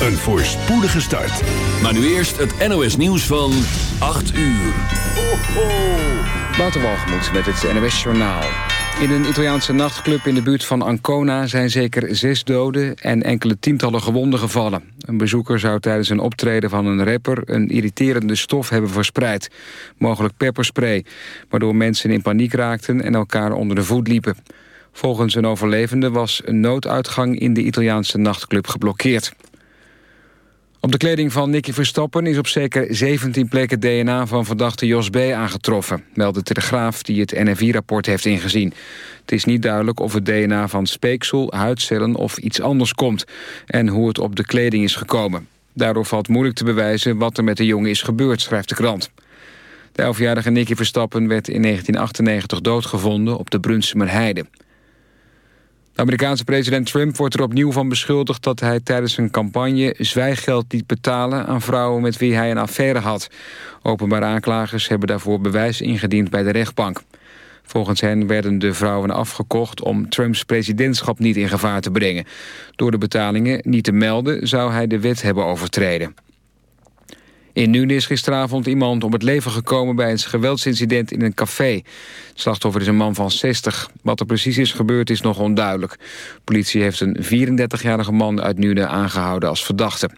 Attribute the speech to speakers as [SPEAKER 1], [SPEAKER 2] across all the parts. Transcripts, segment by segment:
[SPEAKER 1] een voorspoedige start.
[SPEAKER 2] Maar nu eerst het NOS nieuws van 8 uur. Ho, ho.
[SPEAKER 3] Walgemoed met het NOS Journaal. In een Italiaanse nachtclub in de buurt van Ancona... zijn zeker zes doden en enkele tientallen gewonden gevallen. Een bezoeker zou tijdens een optreden van een rapper... een irriterende stof hebben verspreid. Mogelijk pepperspray. Waardoor mensen in paniek raakten en elkaar onder de voet liepen. Volgens een overlevende was een nooduitgang in de Italiaanse nachtclub geblokkeerd. Op de kleding van Nicky Verstappen is op zeker 17 plekken DNA van verdachte Jos B. aangetroffen, meldt de Telegraaf die het NFI-rapport heeft ingezien. Het is niet duidelijk of het DNA van speeksel, huidcellen of iets anders komt en hoe het op de kleding is gekomen. Daardoor valt moeilijk te bewijzen wat er met de jongen is gebeurd, schrijft de krant. De 11-jarige Nicky Verstappen werd in 1998 doodgevonden op de Brunsumer Heide. Amerikaanse president Trump wordt er opnieuw van beschuldigd... dat hij tijdens zijn campagne zwijggeld liet betalen... aan vrouwen met wie hij een affaire had. Openbare aanklagers hebben daarvoor bewijs ingediend bij de rechtbank. Volgens hen werden de vrouwen afgekocht om Trumps presidentschap niet in gevaar te brengen. Door de betalingen niet te melden zou hij de wet hebben overtreden. In Nuenen is gisteravond iemand om het leven gekomen bij een geweldsincident in een café. Het slachtoffer is een man van 60. Wat er precies is gebeurd is nog onduidelijk. Politie heeft een 34-jarige man uit Nuenen aangehouden als verdachte.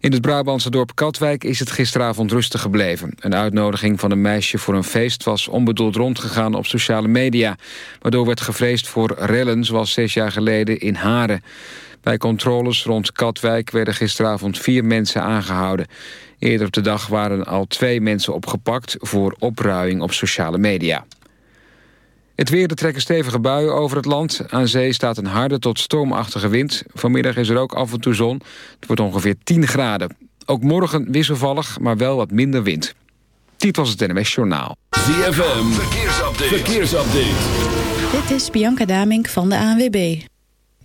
[SPEAKER 3] In het Brabantse dorp Katwijk is het gisteravond rustig gebleven. Een uitnodiging van een meisje voor een feest was onbedoeld rondgegaan op sociale media. Waardoor werd gevreesd voor rellen zoals zes jaar geleden in Haren. Bij controles rond Katwijk werden gisteravond vier mensen aangehouden. Eerder op de dag waren al twee mensen opgepakt... voor opruiing op sociale media. Het weer, er trekken stevige buien over het land. Aan zee staat een harde tot stormachtige wind. Vanmiddag is er ook af en toe zon. Het wordt ongeveer 10 graden. Ook morgen wisselvallig, maar wel wat minder wind. Dit was het NMS Journaal.
[SPEAKER 2] ZFM, verkeersupdate. verkeersupdate.
[SPEAKER 4] Dit is Bianca Damink van de ANWB.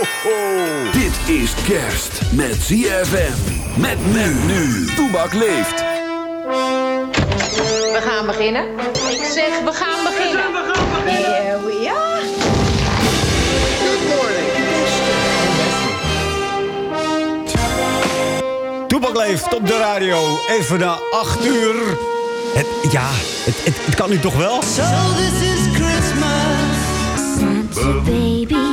[SPEAKER 2] Ho, ho, ho. Dit is kerst met ZFM. Met men nu. Toebak leeft.
[SPEAKER 5] We gaan beginnen. Ik zeg, we gaan beginnen. We gaan beginnen. Here we are.
[SPEAKER 6] Good morning.
[SPEAKER 7] Toebak leeft op de radio. Even na 8 uur. Het, ja, het, het, het kan nu toch wel?
[SPEAKER 8] So this is Christmas. Santa baby.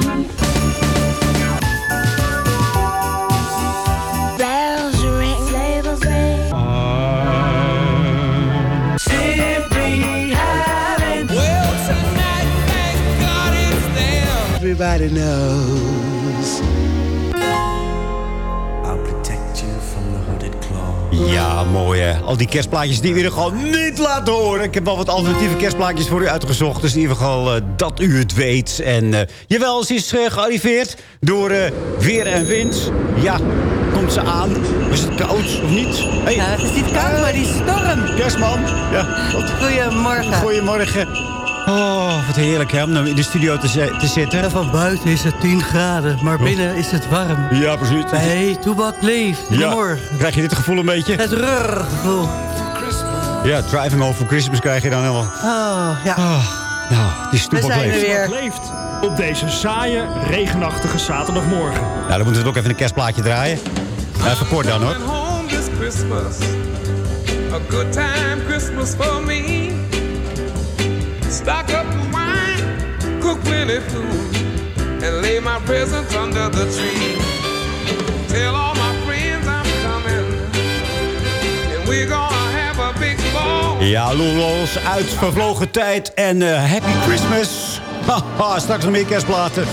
[SPEAKER 9] Everybody knows.
[SPEAKER 7] Ja, mooi hè. Al die kerstplaatjes die we er gewoon niet laten horen. Ik heb wel wat alternatieve kerstplaatjes voor u uitgezocht. Dus in ieder geval uh, dat u het weet. En uh, jawel, ze is uh, gearriveerd door weer en wind. Ja, komt ze aan. Is het koud of niet?
[SPEAKER 10] Hey. Ja, het is niet koud, maar die storm.
[SPEAKER 7] Kerstman. Ja.
[SPEAKER 10] Goedemorgen.
[SPEAKER 7] Goedemorgen. Oh, wat heerlijk hè, om in de studio te, te zitten.
[SPEAKER 10] En van buiten is het 10 graden, maar binnen is het warm.
[SPEAKER 7] Ja, precies.
[SPEAKER 10] Hey, Toebak leeft. Goedemorgen.
[SPEAKER 7] Ja. Krijg je dit gevoel een beetje?
[SPEAKER 10] Het rurgevoel.
[SPEAKER 7] Ja, driving over Christmas krijg je dan helemaal.
[SPEAKER 10] Oh, ja.
[SPEAKER 7] Oh, nou, die is Toebak leeft.
[SPEAKER 11] weer. leeft op deze saaie, regenachtige zaterdagmorgen.
[SPEAKER 7] Nou, dan moeten we ook even een kerstplaatje draaien. Nou, even kort dan hoor.
[SPEAKER 12] A good time Christmas for me. Stock up wine, cook plenty food, and lay my presents under the tree. Tell all my friends I'm coming, and we're gonna have a big ball.
[SPEAKER 7] Ja, Loelos, uit vervlogen tijd en uh, happy Christmas. Haha, straks nog meer kerstplaten.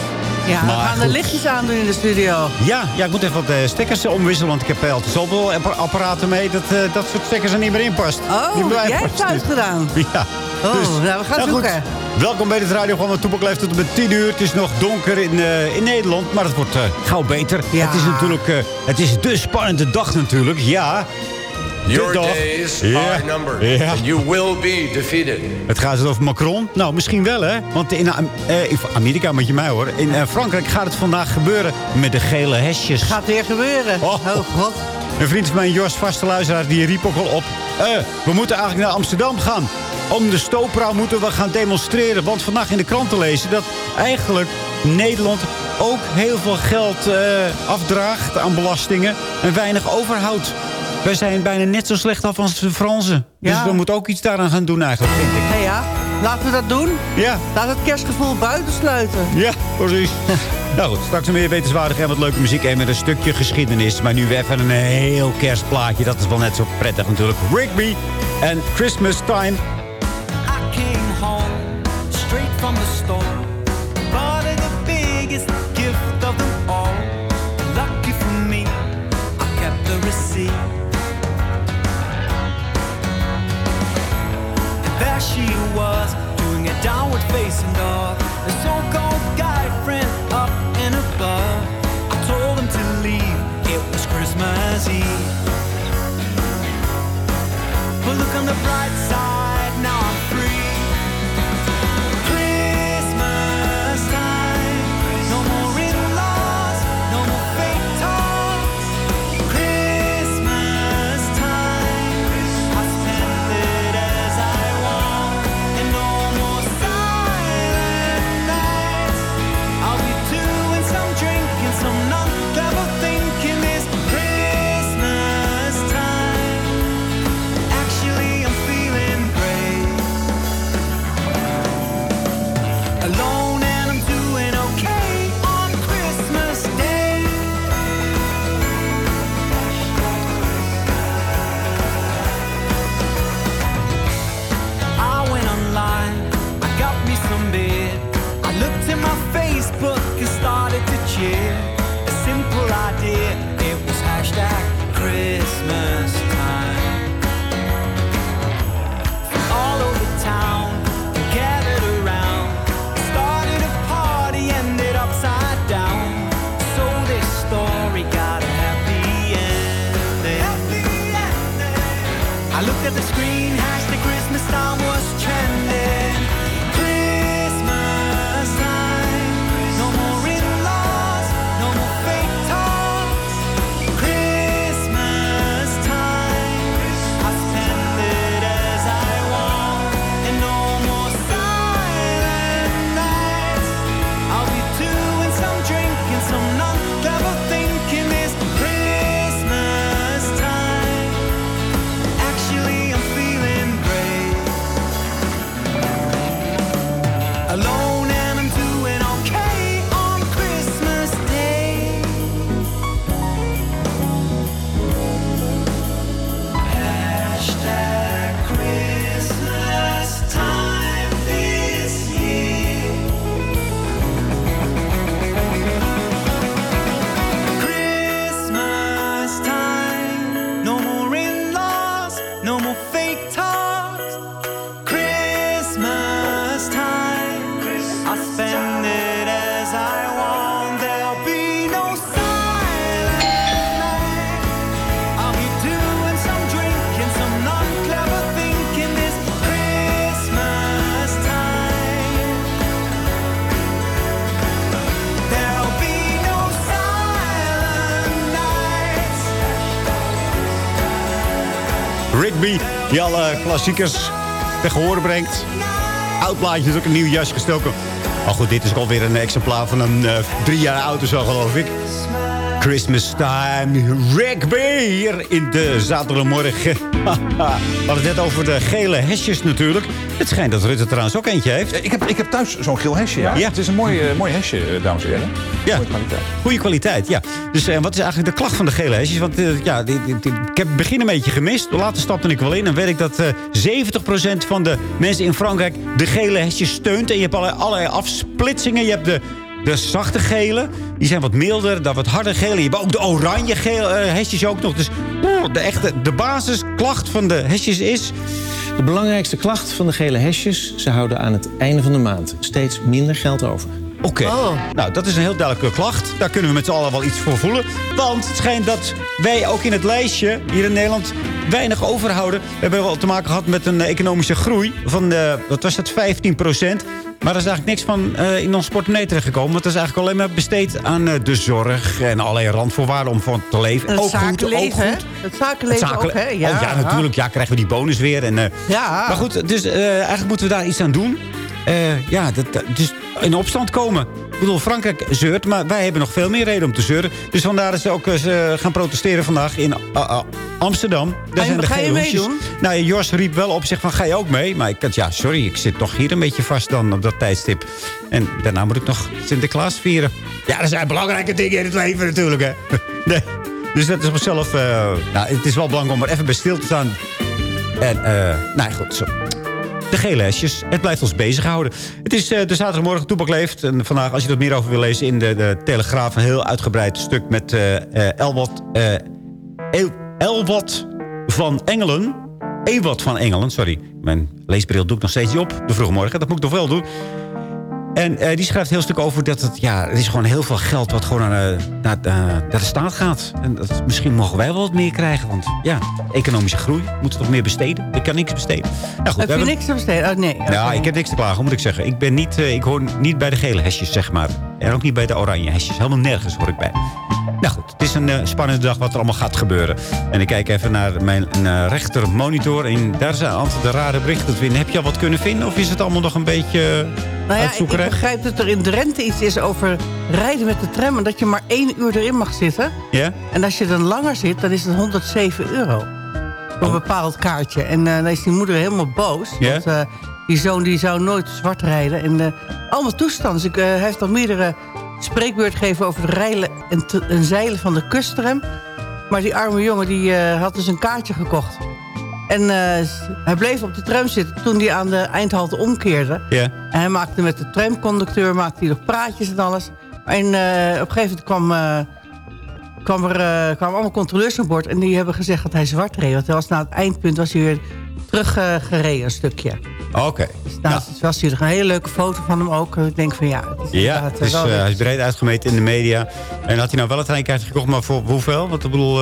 [SPEAKER 10] Ja, maar we gaan de lichtjes aan doen in de studio.
[SPEAKER 7] Ja, ja ik moet even wat uh, stekkers omwisselen, want ik heb altijd zoveel apparaten mee dat uh, dat soort stekkers er niet meer in past.
[SPEAKER 10] Oh, jij hebt het uitgedaan.
[SPEAKER 7] Ja.
[SPEAKER 10] Oh, dus, nou, we gaan nou zoeken.
[SPEAKER 7] Goed. Welkom bij het radioprogramma Toepak Leeft tot met 10 uur. Het is nog donker in, uh, in Nederland, maar het wordt uh, gauw beter.
[SPEAKER 10] Ja.
[SPEAKER 7] Het is natuurlijk uh, het is de spannende dag natuurlijk, ja.
[SPEAKER 13] Your days yeah. are numbered. Yeah. And you will be defeated.
[SPEAKER 7] Het gaat het over Macron? Nou, misschien wel, hè? Want in Amerika moet je mij hoor. In Frankrijk gaat het vandaag gebeuren met de gele hesjes.
[SPEAKER 10] Gaat weer gebeuren. Oh, oh god.
[SPEAKER 7] Een vriend van mij, Jos, vaste luisteraar, die riep ook al op. we moeten eigenlijk naar Amsterdam gaan. Om de stooprouw moeten we gaan demonstreren. Want vandaag in de krant te lezen dat eigenlijk Nederland ook heel veel geld uh, afdraagt aan belastingen. En weinig overhoudt. Wij zijn bijna net zo slecht af als de Fransen. Dus we moeten ook iets daaraan gaan doen eigenlijk, vind ik.
[SPEAKER 10] Ja, ja. Laten we dat doen.
[SPEAKER 7] Ja.
[SPEAKER 10] Laat het kerstgevoel buitensluiten.
[SPEAKER 7] Ja, precies. nou goed, straks meer wetenswaardig en wat leuke muziek en met een stukje geschiedenis. Maar nu even een heel kerstplaatje. Dat is wel net zo prettig natuurlijk. Rigby en Christmas Time.
[SPEAKER 8] Biggest gift of them all. Lucky for me, I kept the receipt. And there she was, doing a downward facing dog. A so-called guy friend up and above. I told him to leave, it was Christmas Eve. But look on the bright side, looked at the screen,
[SPEAKER 7] hashtag Christmas Star Wars channel. Die alle klassiekers tegen horen brengt. Oud plaatje is ook een nieuw jas gestoken. Maar goed, dit is alweer een exemplaar van een eh, drie jaar oud zo, geloof ik. Christmas time, Rigby hier in de zaterdagmorgen. We hadden het net over de gele hesjes natuurlijk. Het schijnt dat Rutte trouwens ook eentje heeft.
[SPEAKER 9] Ik heb, ik heb thuis zo'n geel hesje, ja. Het is een mooi, eh, mooi hesje, eh, dames en heren.
[SPEAKER 7] Ja.
[SPEAKER 9] Kwaliteit.
[SPEAKER 7] Goede kwaliteit, ja. Dus eh, wat is eigenlijk de klacht van de gele hesjes? Want ja, die- die- die- ik heb het begin een beetje gemist. Later stapte ik wel in en weet ik dat eh 70% van de mensen in Frankrijk de gele hesjes steunt. En je hebt allerlei, allerlei afsplitsingen. Je hebt de, de zachte gele, die zijn wat milder, dan wat harder gele. Je hebt ook de oranje gele, eh, hesjes ook nog. Dus de, echte, de basisklacht van de hesjes is...
[SPEAKER 14] De belangrijkste klacht van de gele hesjes... ze houden aan het einde van de maand steeds minder geld over.
[SPEAKER 7] Oké. Nou, dat is een heel duidelijke klacht. Daar kunnen we met z'n allen wel iets voor voelen. Want het schijnt dat wij ook in het lijstje hier in Nederland weinig overhouden. We hebben wel te maken gehad met een eh, economische groei van, eh, wat was dat, 15% Maar er is eigenlijk niks van eh, in ons portemonnee terechtgekomen. Want dat is eigenlijk alleen maar besteed aan de zorg en allerlei randvoorwaarden om van te leven.
[SPEAKER 15] Het
[SPEAKER 7] ook goed, ook
[SPEAKER 15] zakenleven,
[SPEAKER 7] goed.
[SPEAKER 15] Het zakenleven ook, hè? Ja.
[SPEAKER 7] Oh ja, natuurlijk. Ja, krijgen we die bonus weer. En,
[SPEAKER 15] Ja.
[SPEAKER 7] Maar goed, dus eigenlijk moeten we daar iets aan doen. Eh, ja, dat, dat- dus in opstand komen. Ik bedoel, Frankrijk zeurt, maar wij hebben nog veel meer reden om te zeuren. Dus vandaar dat ze ook eh, ze gaan protesteren vandaag in ah, Amsterdam. Daar zijn de
[SPEAKER 15] ga je meedoen?
[SPEAKER 7] Nou, Jos riep wel op zich van, ga je ook mee? Maar ik had, ja, sorry, ik zit toch hier een beetje vast dan op dat tijdstip. En daarna moet ik nog Sinterklaas vieren. Ja, er zijn belangrijke dingen in het leven natuurlijk, hè. Nee. Dus dat is op zichzelf... eh, nou, het is wel belangrijk om er even bij stil te staan. En, eh, nou goed, zo. De gele. Het blijft ons bezighouden. Het is eh, de zaterdagmorgen Toepak leeft. En vandaag, als je er meer over wil lezen... in de, de Telegraaf een heel uitgebreid stuk met eh eh, eh, El- Elwat van Engelen. Ewat van Engelen, sorry. Mijn leesbril doe ik nog steeds niet op. De vroege morgen, dat moet ik nog wel doen. En eh, die schrijft heel stuk over dat het, ja, er is gewoon heel veel geld wat gewoon naar, eh, naar, eh, naar de staat gaat. En dat, misschien mogen wij wel wat meer krijgen. Want ja, economische groei, moeten we toch meer besteden? Ik kan niks besteden. Nou, goed,
[SPEAKER 15] Heb je
[SPEAKER 7] hebben-
[SPEAKER 15] niks te besteden? Oh, nee.
[SPEAKER 7] ja,
[SPEAKER 15] Oké.
[SPEAKER 7] ik heb niks te klagen, moet ik zeggen. Ik, ben niet, ik hoor niet bij de gele hesjes, zeg maar. En ook niet bij de oranje hesjes. Helemaal nergens hoor ik bij. Nou goed, het is een eh, spannende dag wat er allemaal gaat gebeuren. En ik kijk even naar mijn eh, rechtermonitor. En daar zijn aantal de rare berichten te vinden. Heb je al wat kunnen vinden? Of is het allemaal nog een beetje uh,
[SPEAKER 15] Nou ja, ik, begrijp dat er in Drenthe iets is over rijden met de tram... en dat je maar één uur erin mag zitten.
[SPEAKER 7] Ja?
[SPEAKER 15] En als je dan langer zit, dan is het 107 euro. Voor een bepaald kaartje. En eh, dan is die moeder helemaal boos.
[SPEAKER 7] Ja?
[SPEAKER 15] Want eh, die zoon die zou nooit zwart rijden. En eh, allemaal toestanden. Dus ik, eh, hij heeft al meerdere spreekbeurt gegeven over de rijlen en, zeilen van de kusttram. Maar die arme jongen die, eh, had dus een kaartje gekocht. En eh, hij bleef op de tram zitten toen hij aan de eindhalte omkeerde.
[SPEAKER 7] Ja.
[SPEAKER 15] En hij maakte met de tramconducteur maakte hij nog praatjes en alles. En eh, op een gegeven moment kwam, kwam er, kwamen allemaal controleurs aan boord... en die hebben gezegd dat hij zwart reed. Want hij was na het eindpunt was hij weer teruggereden een stukje.
[SPEAKER 7] Oké.
[SPEAKER 15] Nou, het was hier een hele leuke foto van hem ook. Ik denk van ja, het is
[SPEAKER 7] Ja, het is,
[SPEAKER 15] wel
[SPEAKER 7] eh, hij is breed uitgemeten in de media. En had hij nou wel een treinkaartje gekocht, maar voor hoeveel? Want ik bedoel...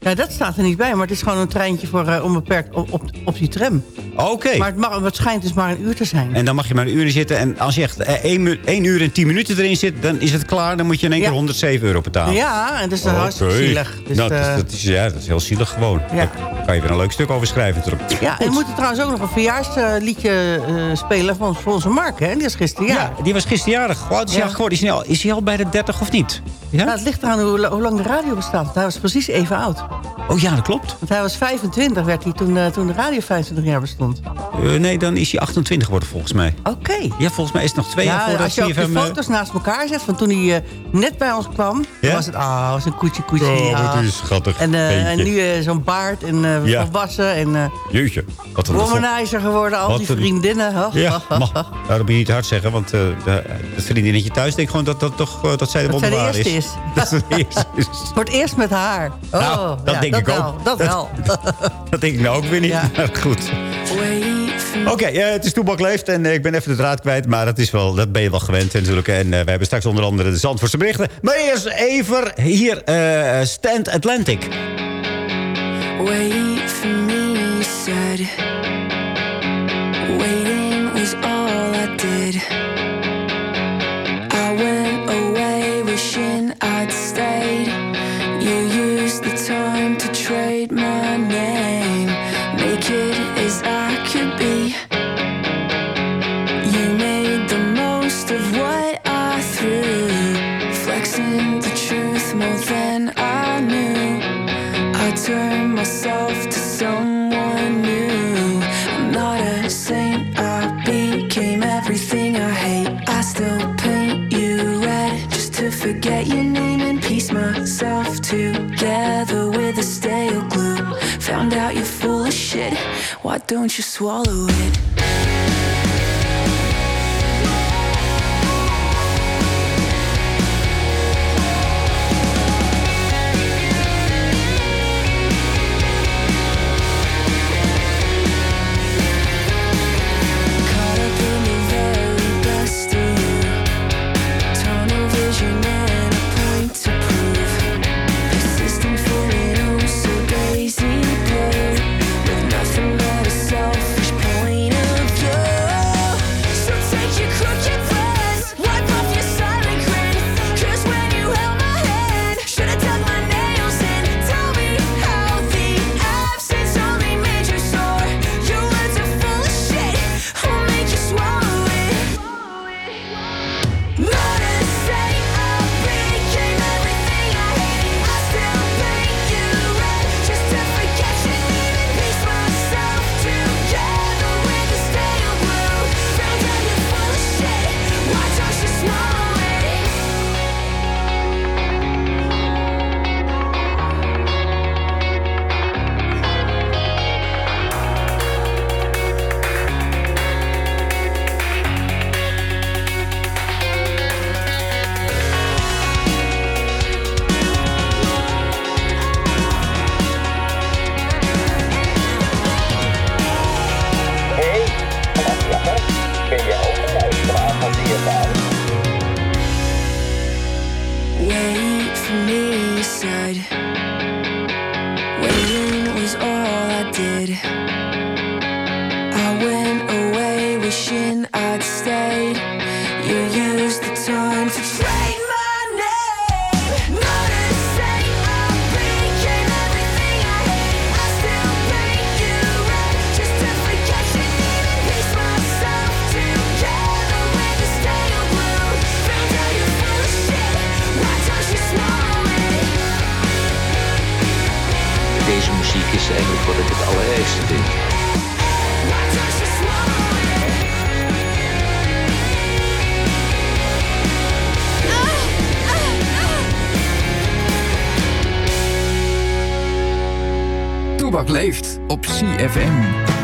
[SPEAKER 7] eh,
[SPEAKER 15] Ja, dat staat er niet bij, maar het is gewoon een treintje voor eh, onbeperkt op, op, op die tram.
[SPEAKER 7] Oké.
[SPEAKER 15] Maar het, mag, het schijnt dus maar een uur te zijn.
[SPEAKER 7] En dan mag je maar een uur in zitten. En als je echt eh, één, mu- één uur en tien minuten erin zit, dan is het klaar. Dan moet je in één
[SPEAKER 15] Ja.
[SPEAKER 7] keer 107 euro betalen.
[SPEAKER 15] Ja, en dat is dan hartstikke zielig. Dus,
[SPEAKER 7] Nou, dat, is,
[SPEAKER 15] eh,
[SPEAKER 7] dat is, ja, dat is heel zielig gewoon.
[SPEAKER 15] Ja.
[SPEAKER 7] Daar kan je weer een leuk stuk over schrijven. natuurlijk.
[SPEAKER 15] Ja, en we moeten trouwens ook nog een verjaarsliedje eh, spelen van, voor onze Mark, hè? Die is gisteren
[SPEAKER 7] Ja, die was gisterjarig. Hoe oud is hij
[SPEAKER 15] Ja.
[SPEAKER 7] geworden? Is hij, al, is hij al bij de 30 of niet? Ja?
[SPEAKER 15] Nou, het ligt eraan hoe, hoe lang de radio bestaat. Hij was precies even oud.
[SPEAKER 7] Oh ja, dat klopt.
[SPEAKER 15] Want hij was 25, werd hij toen, eh, toen de radio 25 jaar bestond.
[SPEAKER 7] Eh, nee, dan is hij 28 geworden volgens mij.
[SPEAKER 15] Oké.
[SPEAKER 7] Ja, volgens mij is het nog twee jaar
[SPEAKER 15] Ja,
[SPEAKER 7] voordat
[SPEAKER 15] als je ook de
[SPEAKER 7] eh,
[SPEAKER 15] foto's naast elkaar zet van toen hij eh, net bij ons kwam...
[SPEAKER 7] Ja?
[SPEAKER 15] was het, ah, was een koetje koetje.
[SPEAKER 7] Oh,
[SPEAKER 15] ja.
[SPEAKER 7] wat is schattig.
[SPEAKER 15] En, eh, nu eh, zo'n baard en eh
[SPEAKER 7] Ja.
[SPEAKER 15] volwassen en eh
[SPEAKER 7] Jeetje. Wat een
[SPEAKER 15] womanizer geworden. Al
[SPEAKER 7] Wat
[SPEAKER 15] die vriendinnen. Oh,
[SPEAKER 7] Ja,
[SPEAKER 15] oh, oh,
[SPEAKER 7] maar,
[SPEAKER 15] oh.
[SPEAKER 7] nou, dat moet je niet hard zeggen, want eh de, het vriendinnetje thuis denkt gewoon dat, dat, toch, dat zij de
[SPEAKER 15] Dat zij de
[SPEAKER 7] wonderbaar
[SPEAKER 15] eerste
[SPEAKER 7] is.
[SPEAKER 15] is.
[SPEAKER 7] Dat ze de eerste is.
[SPEAKER 15] Voor het eerst met haar. Oh,
[SPEAKER 7] Nou, dat
[SPEAKER 15] ja,
[SPEAKER 7] denk ik
[SPEAKER 15] wel,
[SPEAKER 7] ook.
[SPEAKER 15] Dat wel.
[SPEAKER 7] Dat denk ik nou ook weer niet,
[SPEAKER 15] Ja.
[SPEAKER 7] maar goed. Oké, eh, het is Toebak Leeft en eh, ik ben even de draad kwijt... maar dat, is wel, dat ben je wel gewend natuurlijk. En eh, we hebben straks onder andere de Zandvoortse berichten. Maar eerst even hier eh, Stand Atlantic.
[SPEAKER 16] Wait for me, you said. Waiting was all I did. together with a stale glue. Found out you're full of shit. Why don't you swallow it?
[SPEAKER 17] leeft op CFM.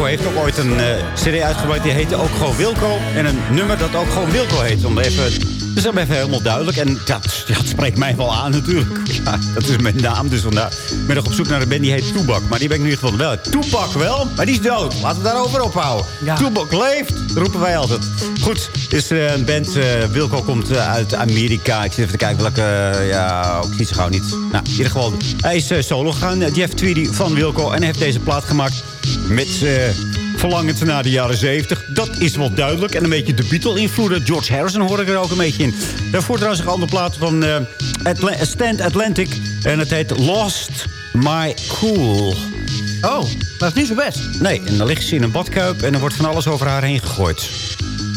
[SPEAKER 7] Wilco heeft ook ooit een eh, cd uitgebracht. Die heette ook gewoon Wilco. En een nummer dat ook gewoon Wilco heet. Om even... Dus dat is even helemaal duidelijk. En dat, dat spreekt mij wel aan natuurlijk. Ja, dat is mijn naam. Dus vandaar ik ben nog op zoek naar een band die heet Toebak. Maar die ben ik nu gevonden. Wel, Toebak wel, maar die is dood. Laten we daarover ophouden. Toebak leeft, roepen wij altijd. Goed, is er een band. eh, Wilco komt eh, uit Amerika. Ik zit even te kijken welke... eh, ja, ook niet zo gauw niet. Nou, in ieder geval, hij is eh, solo gegaan. eh, Jeff Tweedy van Wilco. En hij heeft deze plaat gemaakt met... eh, Verlangend naar de jaren 70. Dat is wel duidelijk. En een beetje de Beatle-invloeden. George Harrison hoor ik er ook een beetje in. Daarvoor trouwens een andere plaat van eh, Atla- Stand Atlantic. En het heet Lost My Cool.
[SPEAKER 15] Oh, dat is niet zo best.
[SPEAKER 7] Nee, en dan ligt ze in een badkuip en er wordt van alles over haar heen gegooid.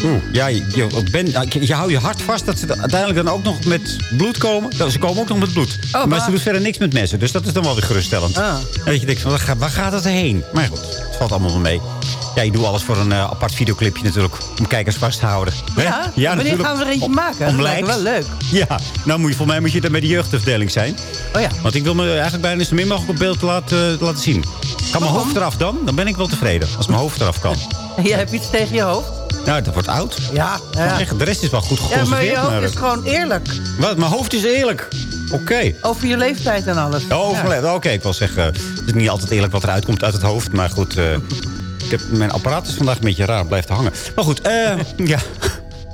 [SPEAKER 7] Oeh, ja, je, je, ben, je, je houdt je hart vast dat ze uiteindelijk dan ook nog met bloed komen. Nou, Ze komen ook nog met bloed. maar
[SPEAKER 15] waar?
[SPEAKER 7] ze doet verder niks met messen, dus dat is dan wel weer geruststellend.
[SPEAKER 15] Ah.
[SPEAKER 7] En dat je denkt, van, waar, gaat- het heen? Maar goed, het valt allemaal wel mee. Ja, je doet alles voor een eh, apart videoclipje natuurlijk. Om kijkers vast te houden. Hè?
[SPEAKER 15] Ja, wanneer gaan we er eentje maken?
[SPEAKER 7] Om
[SPEAKER 15] dat
[SPEAKER 7] likes.
[SPEAKER 15] wel leuk.
[SPEAKER 7] Ja, nou moet je, voor mij moet je dan bij de jeugdafdeling zijn.
[SPEAKER 15] Oh ja.
[SPEAKER 7] Want ik wil me eigenlijk bijna zo min mogelijk op beeld laten, laten zien. Kan mijn hoofd eraf dan? Dan ben ik wel tevreden. Als mijn hoofd eraf kan.
[SPEAKER 15] Jij hebt iets tegen je hoofd?
[SPEAKER 7] Nou, dat wordt oud.
[SPEAKER 15] Ja, ja.
[SPEAKER 7] echt, de rest is wel goed
[SPEAKER 15] Ja, maar
[SPEAKER 7] geconserveerd.
[SPEAKER 15] je hoofd
[SPEAKER 7] maar-
[SPEAKER 15] is gewoon eerlijk.
[SPEAKER 7] Wat? Mijn hoofd is eerlijk. Oké.
[SPEAKER 15] Over je leeftijd en alles.
[SPEAKER 7] Oh, over
[SPEAKER 15] Ja.
[SPEAKER 7] leven. Oké, ik wil zeggen, het is niet altijd eerlijk wat eruit komt uit het hoofd. Maar goed, eh, ik heb, mijn apparaat is vandaag een beetje raar, blijft hangen. Maar goed, eh, ja.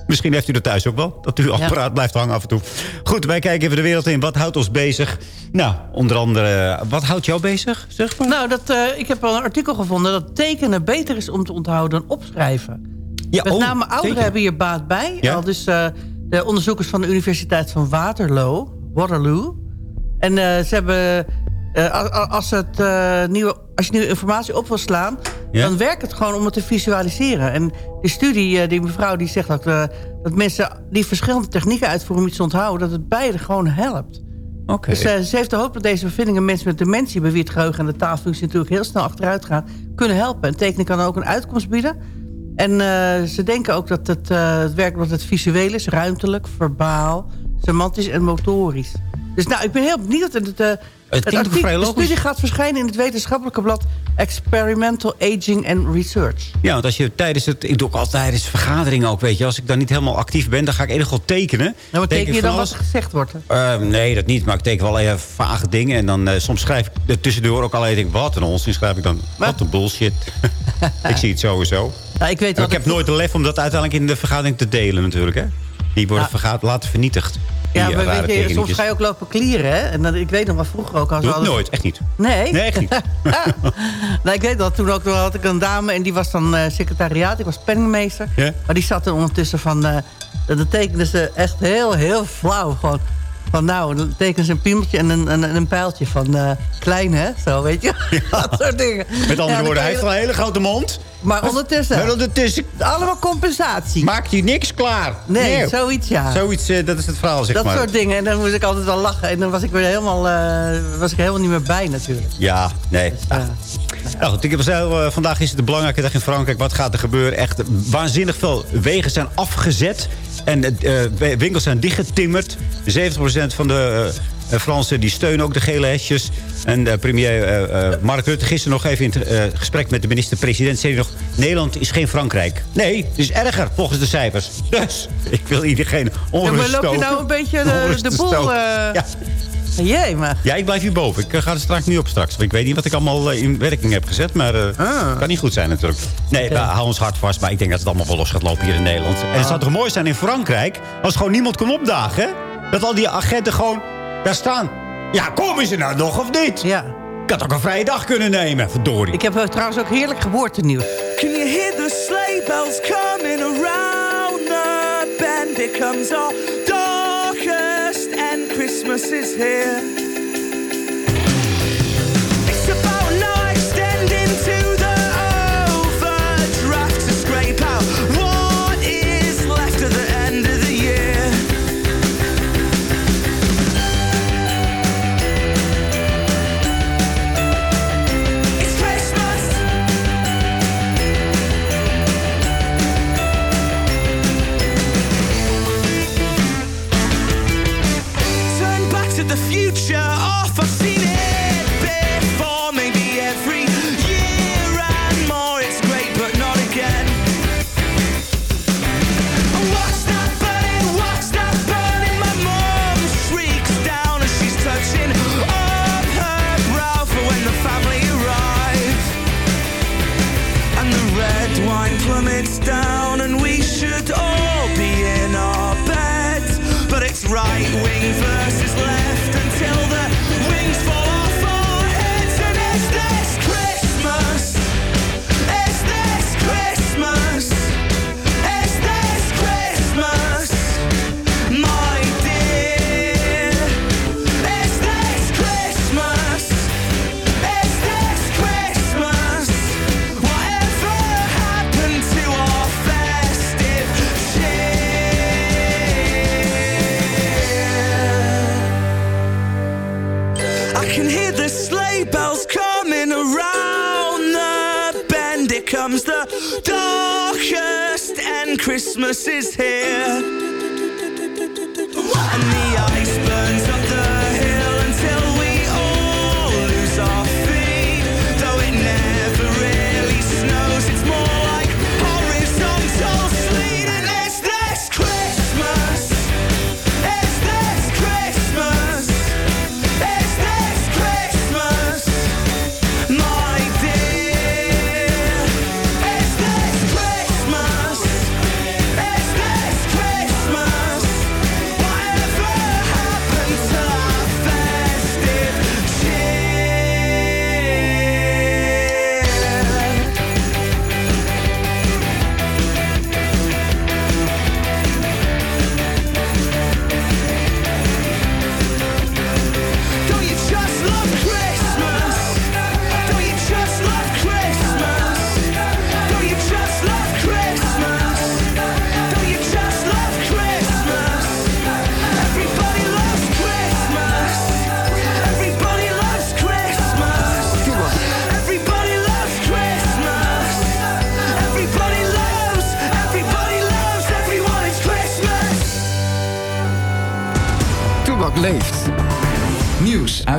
[SPEAKER 7] Misschien heeft u dat thuis ook wel, dat uw apparaat blijft hangen af en toe. Goed, wij kijken even de wereld in. Wat houdt ons bezig? Nou, onder andere, wat houdt jou bezig, zeg maar?
[SPEAKER 15] Nou, dat, eh, ik heb al een artikel gevonden dat tekenen beter is om te onthouden dan opschrijven.
[SPEAKER 7] Ja,
[SPEAKER 15] Met
[SPEAKER 7] oh,
[SPEAKER 15] name ouderen hebben hier baat bij.
[SPEAKER 7] Ja?
[SPEAKER 15] Al dus eh, de onderzoekers van de Universiteit van Waterloo. Waterloo. En eh, ze hebben... eh, als, het, nieuwe, als je nieuwe informatie op wil slaan...
[SPEAKER 7] Ja?
[SPEAKER 15] dan werkt het gewoon om het te visualiseren. En die studie, die mevrouw die zegt eh, dat mensen die verschillende technieken uitvoeren om iets te onthouden... dat het beide gewoon helpt.
[SPEAKER 7] Oké.
[SPEAKER 15] Dus ze heeft de hoop dat deze bevindingen mensen met dementie... bij wie het geheugen en de taalfunctie natuurlijk heel snel achteruit gaan... kunnen helpen. En tekenen kan ook een uitkomst bieden. En eh, ze denken ook dat het, eh, het werkt omdat het visueel is, ruimtelijk, verbaal, semantisch en motorisch. Dus nou, ik ben heel benieuwd. En Het, eh, het
[SPEAKER 7] ook
[SPEAKER 15] artikel-
[SPEAKER 7] vrij
[SPEAKER 15] de studie gaat verschijnen in het wetenschappelijke blad Experimental Aging and Research.
[SPEAKER 7] Ja, want als je tijdens het... Ik doe ook altijd tijdens vergaderingen ook, weet je. Als ik dan niet helemaal actief ben, dan ga ik enige wel tekenen.
[SPEAKER 15] Nou, wat
[SPEAKER 7] Teken
[SPEAKER 15] teken je dan
[SPEAKER 7] alles.
[SPEAKER 15] wat gezegd wordt? hè?
[SPEAKER 7] Eh, nee, dat niet. Maar ik teken wel even vage dingen. En dan eh, soms schrijf ik er tussendoor ook alleen. Denk, wat een onzin. Schrijf ik dan, wat een bullshit. ik zie het sowieso.
[SPEAKER 15] Nou, ik weet
[SPEAKER 7] ik heb nooit de lef om dat uiteindelijk in de vergadering te delen natuurlijk. Hè? Die worden verga- laten vernietigd.
[SPEAKER 15] Ja,
[SPEAKER 7] eh,
[SPEAKER 15] maar
[SPEAKER 7] rare
[SPEAKER 15] weet je, soms ga je ook lopen klieren, hè? En dan, ik weet nog wel vroeger ook... Als
[SPEAKER 7] Doe
[SPEAKER 15] hadden-
[SPEAKER 7] nooit, echt niet.
[SPEAKER 15] Nee?
[SPEAKER 7] Nee, echt niet.
[SPEAKER 15] nou, ik weet dat toen ook toen had ik een dame en die was dan eh, secretariaat. Ik was penningmeester. Maar die zat er ondertussen van... eh dat tekende ze echt heel, heel flauw. Gewoon van nou, dan tekenen ze een piemeltje en een, een, een pijltje van eh, klein, hè? Zo, weet je? dat soort dingen.
[SPEAKER 7] Met andere woorden, hij heeft wel een hele grote mond.
[SPEAKER 15] Maar ondertussen...
[SPEAKER 7] Maar ondertussen
[SPEAKER 15] Allemaal compensatie.
[SPEAKER 7] maakt hij niks klaar.
[SPEAKER 15] Nee, zoiets ja.
[SPEAKER 7] Zoiets, eh, dat is het verhaal, zeg
[SPEAKER 15] dat
[SPEAKER 7] maar.
[SPEAKER 15] soort dingen. En dan moest ik altijd wel lachen. En dan was ik weer helemaal, eh, was ik helemaal niet meer bij natuurlijk.
[SPEAKER 7] Ja, nee. Ah. Nou goed, ik heb vandaag is het een belangrijke dag in Frankrijk. Wat gaat er gebeuren? Echt waanzinnig veel wegen zijn afgezet. En eh, winkels zijn dichtgetimmerd. 70% van de eh, Fransen die steunen ook de gele hesjes. En premier Mark Rutte gisteren nog even in het gesprek met de minister-president... zei hij nog, Nederland is geen Frankrijk. Nee, het is erger volgens de cijfers. Dus ik wil iedereen
[SPEAKER 15] Ja,
[SPEAKER 7] onrust
[SPEAKER 15] maar loop je nou een beetje de, de boel...
[SPEAKER 7] Ja.
[SPEAKER 15] Jee, maar...
[SPEAKER 7] Ja, ik blijf hierboven. Ik eh, ga er straks niet op straks. Want ik weet niet wat ik allemaal eh, in werking heb gezet. Maar eh kan niet goed zijn natuurlijk. Nee, we houden ons hard vast. Maar ik denk dat het allemaal wel los gaat lopen hier in Nederland. En het zou toch mooi zijn in Frankrijk... als gewoon niemand kon opdagen, hè? Dat al die agenten gewoon daar staan. Ja, komen ze nou nog of niet?
[SPEAKER 15] Ja.
[SPEAKER 7] Ik had ook een vrije dag kunnen nemen, verdorie.
[SPEAKER 15] Ik heb trouwens ook heerlijk geboortenieuws.
[SPEAKER 8] Can you hear the sleigh bells coming around the bend? It comes and Christmas is here. Bend. Comes the darkest end. Christmas is here. And the ice burns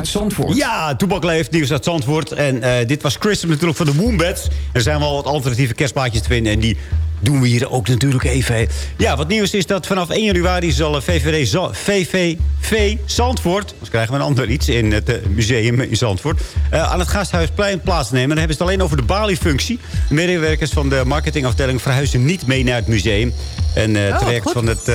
[SPEAKER 17] uit Zandvoort.
[SPEAKER 7] Ja, Toebak leeft, nieuws uit Zandvoort. En eh, dit was Christmas natuurlijk van de Wombats. Er zijn wel wat alternatieve kerstplaatjes te vinden. En die doen we hier ook natuurlijk even. Ja, wat nieuws is dat vanaf 1 januari zal eh, VVD Za- VVV Zandvoort... anders krijgen we een ander iets in het eh, museum in Zandvoort... eh, aan het Gasthuisplein plaatsnemen. Dan hebben ze het alleen over de baliefunctie. De medewerkers van de marketingafdeling verhuizen niet mee naar het museum. En eh, het
[SPEAKER 15] Oh,
[SPEAKER 7] van het...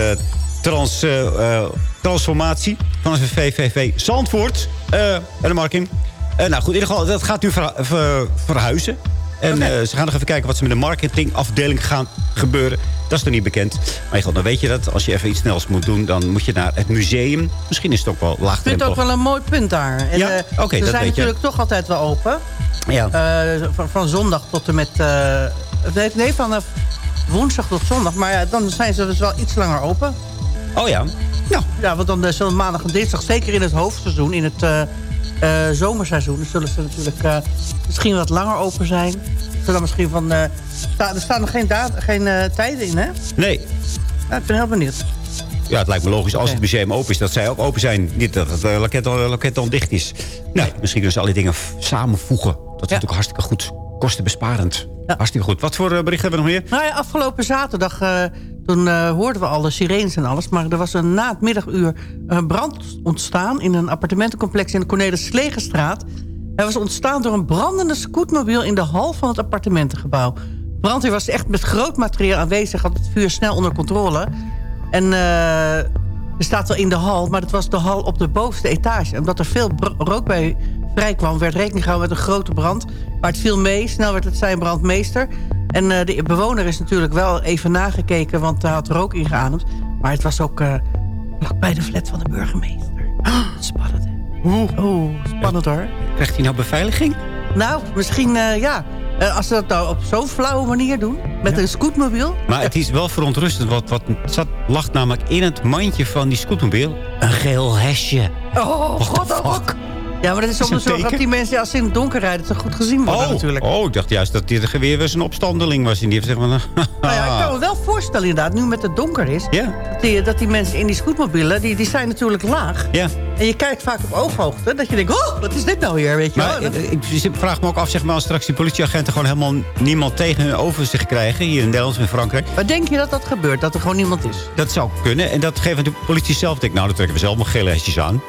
[SPEAKER 7] trans, eh, eh, transformatie van VVV Zandvoort. eh en de marketing. Eh, nou goed, in ieder geval, dat gaat nu ver- ver- verhuizen. En ze gaan nog even kijken wat ze met de marketingafdeling gaan gebeuren. Dat is nog niet bekend. Maar dan weet je dat. Als je even iets snels moet doen, dan moet je naar het museum. Misschien is het ook wel
[SPEAKER 15] Ik vind het
[SPEAKER 7] laagdrempelig.
[SPEAKER 15] ook wel een mooi punt daar. En,
[SPEAKER 7] Ja, oké,
[SPEAKER 15] ze
[SPEAKER 7] dat
[SPEAKER 15] zijn
[SPEAKER 7] weet je.
[SPEAKER 15] natuurlijk toch altijd wel open.
[SPEAKER 7] Ja.
[SPEAKER 15] Van, van zondag tot en met... nee, nee, vanaf woensdag tot zondag. Maar ja, dan zijn ze dus wel iets langer open.
[SPEAKER 7] Oh ja. Nou.
[SPEAKER 15] Ja, want dan eh, zullen maandag en dinsdag, zeker in het hoofdseizoen, in het eh, eh, zomerseizoen, dan zullen ze natuurlijk misschien wat langer open zijn. Zullen misschien van, sta- er staan nog geen, geen tijden in, hè?
[SPEAKER 7] Nee.
[SPEAKER 15] Ja, ik ben heel benieuwd.
[SPEAKER 7] Ja, het lijkt me logisch als het museum open is... dat zij ook open zijn. Niet dat het loket, al, loket dicht is. Nou, misschien kunnen ze al die dingen samenvoegen. Dat is natuurlijk hartstikke goed. Kostenbesparend. Hartstikke goed. Wat voor berichten hebben we nog meer?
[SPEAKER 15] Nou ja, afgelopen zaterdag, toen eh, hoorden we al de sirenes en alles... maar er was een, na het middaguur een brand ontstaan... in een appartementencomplex in de Cornelis Slegenstraat. Hij was ontstaan door een brandende scootmobiel... in de hal van het appartementengebouw. Brandweer was echt met groot materiaal aanwezig... had het vuur snel onder controle. En eh, er staat wel in de hal, maar het was de hal op de bovenste etage. Omdat er veel rook bij vrij kwam, werd rekening gehouden met een grote brand. Maar het viel mee, snel werd het zijn brandmeester. En eh, de bewoner is natuurlijk wel even nagekeken, want hij had rook ingeademd. Maar het was ook uh, bij de flat van de burgemeester. Spannend, hè? Oeh, spannend hoor.
[SPEAKER 7] Krijgt hij nou beveiliging?
[SPEAKER 15] Nou, misschien uh, ja. Uh, als ze dat nou op zo'n flauwe manier doen, met ja. een scootmobiel.
[SPEAKER 7] Maar het is wel verontrustend, wat, wat zat, lag namelijk in het mandje van die scootmobiel een geel hesje.
[SPEAKER 15] Oh, god, oh, god. Ja, maar dat is om
[SPEAKER 7] Is
[SPEAKER 15] te dat die mensen als ze in het donker rijden... toch goed gezien worden
[SPEAKER 7] Oh,
[SPEAKER 15] natuurlijk.
[SPEAKER 7] oh, ik dacht juist dat dit geweer was een opstandeling was. En die heeft gezegd van...
[SPEAKER 15] Nou ja, ik kan me wel voorstellen inderdaad, nu met het donker is...
[SPEAKER 7] Ja.
[SPEAKER 15] Dat, die, dat die mensen in die scootmobielen, die, die zijn natuurlijk laag.
[SPEAKER 7] Ja.
[SPEAKER 15] En je kijkt vaak op ooghoogte, dat je denkt... Oh, wat is dit nou weer, weet je
[SPEAKER 7] Maar
[SPEAKER 15] wel?
[SPEAKER 7] Ik, ik vraag me ook af, zeg maar, als straks die politieagenten gewoon helemaal niemand tegen hun over zich krijgen, hier in Nederland in Frankrijk.
[SPEAKER 15] Maar denk je dat dat gebeurt, dat er gewoon niemand is?
[SPEAKER 7] Dat zou kunnen. En dat geeft de politie zelf, denk ik, nou, dan trekken we zelf maar gele hesjes aan.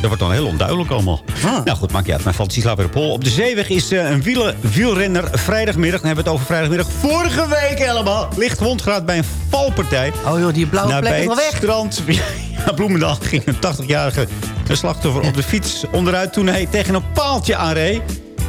[SPEAKER 7] Dat wordt dan heel onduidelijk allemaal. Nou goed, maak je uit. Mijn fantasie weer op hol. Op de zeeweg is eh, een wielen, wielrenner vrijdagmiddag. Dan hebben we het over vrijdagmiddag. Vorige week helemaal. Licht bij een valpartij.
[SPEAKER 15] Oh joh, die blauwe
[SPEAKER 7] Nou,
[SPEAKER 15] plek is
[SPEAKER 7] het
[SPEAKER 15] weg.
[SPEAKER 7] strand. Ja, Bloemendaal ging een 80-jarige slachtoffer op de fiets onderuit... toen hij tegen een paaltje aanreed.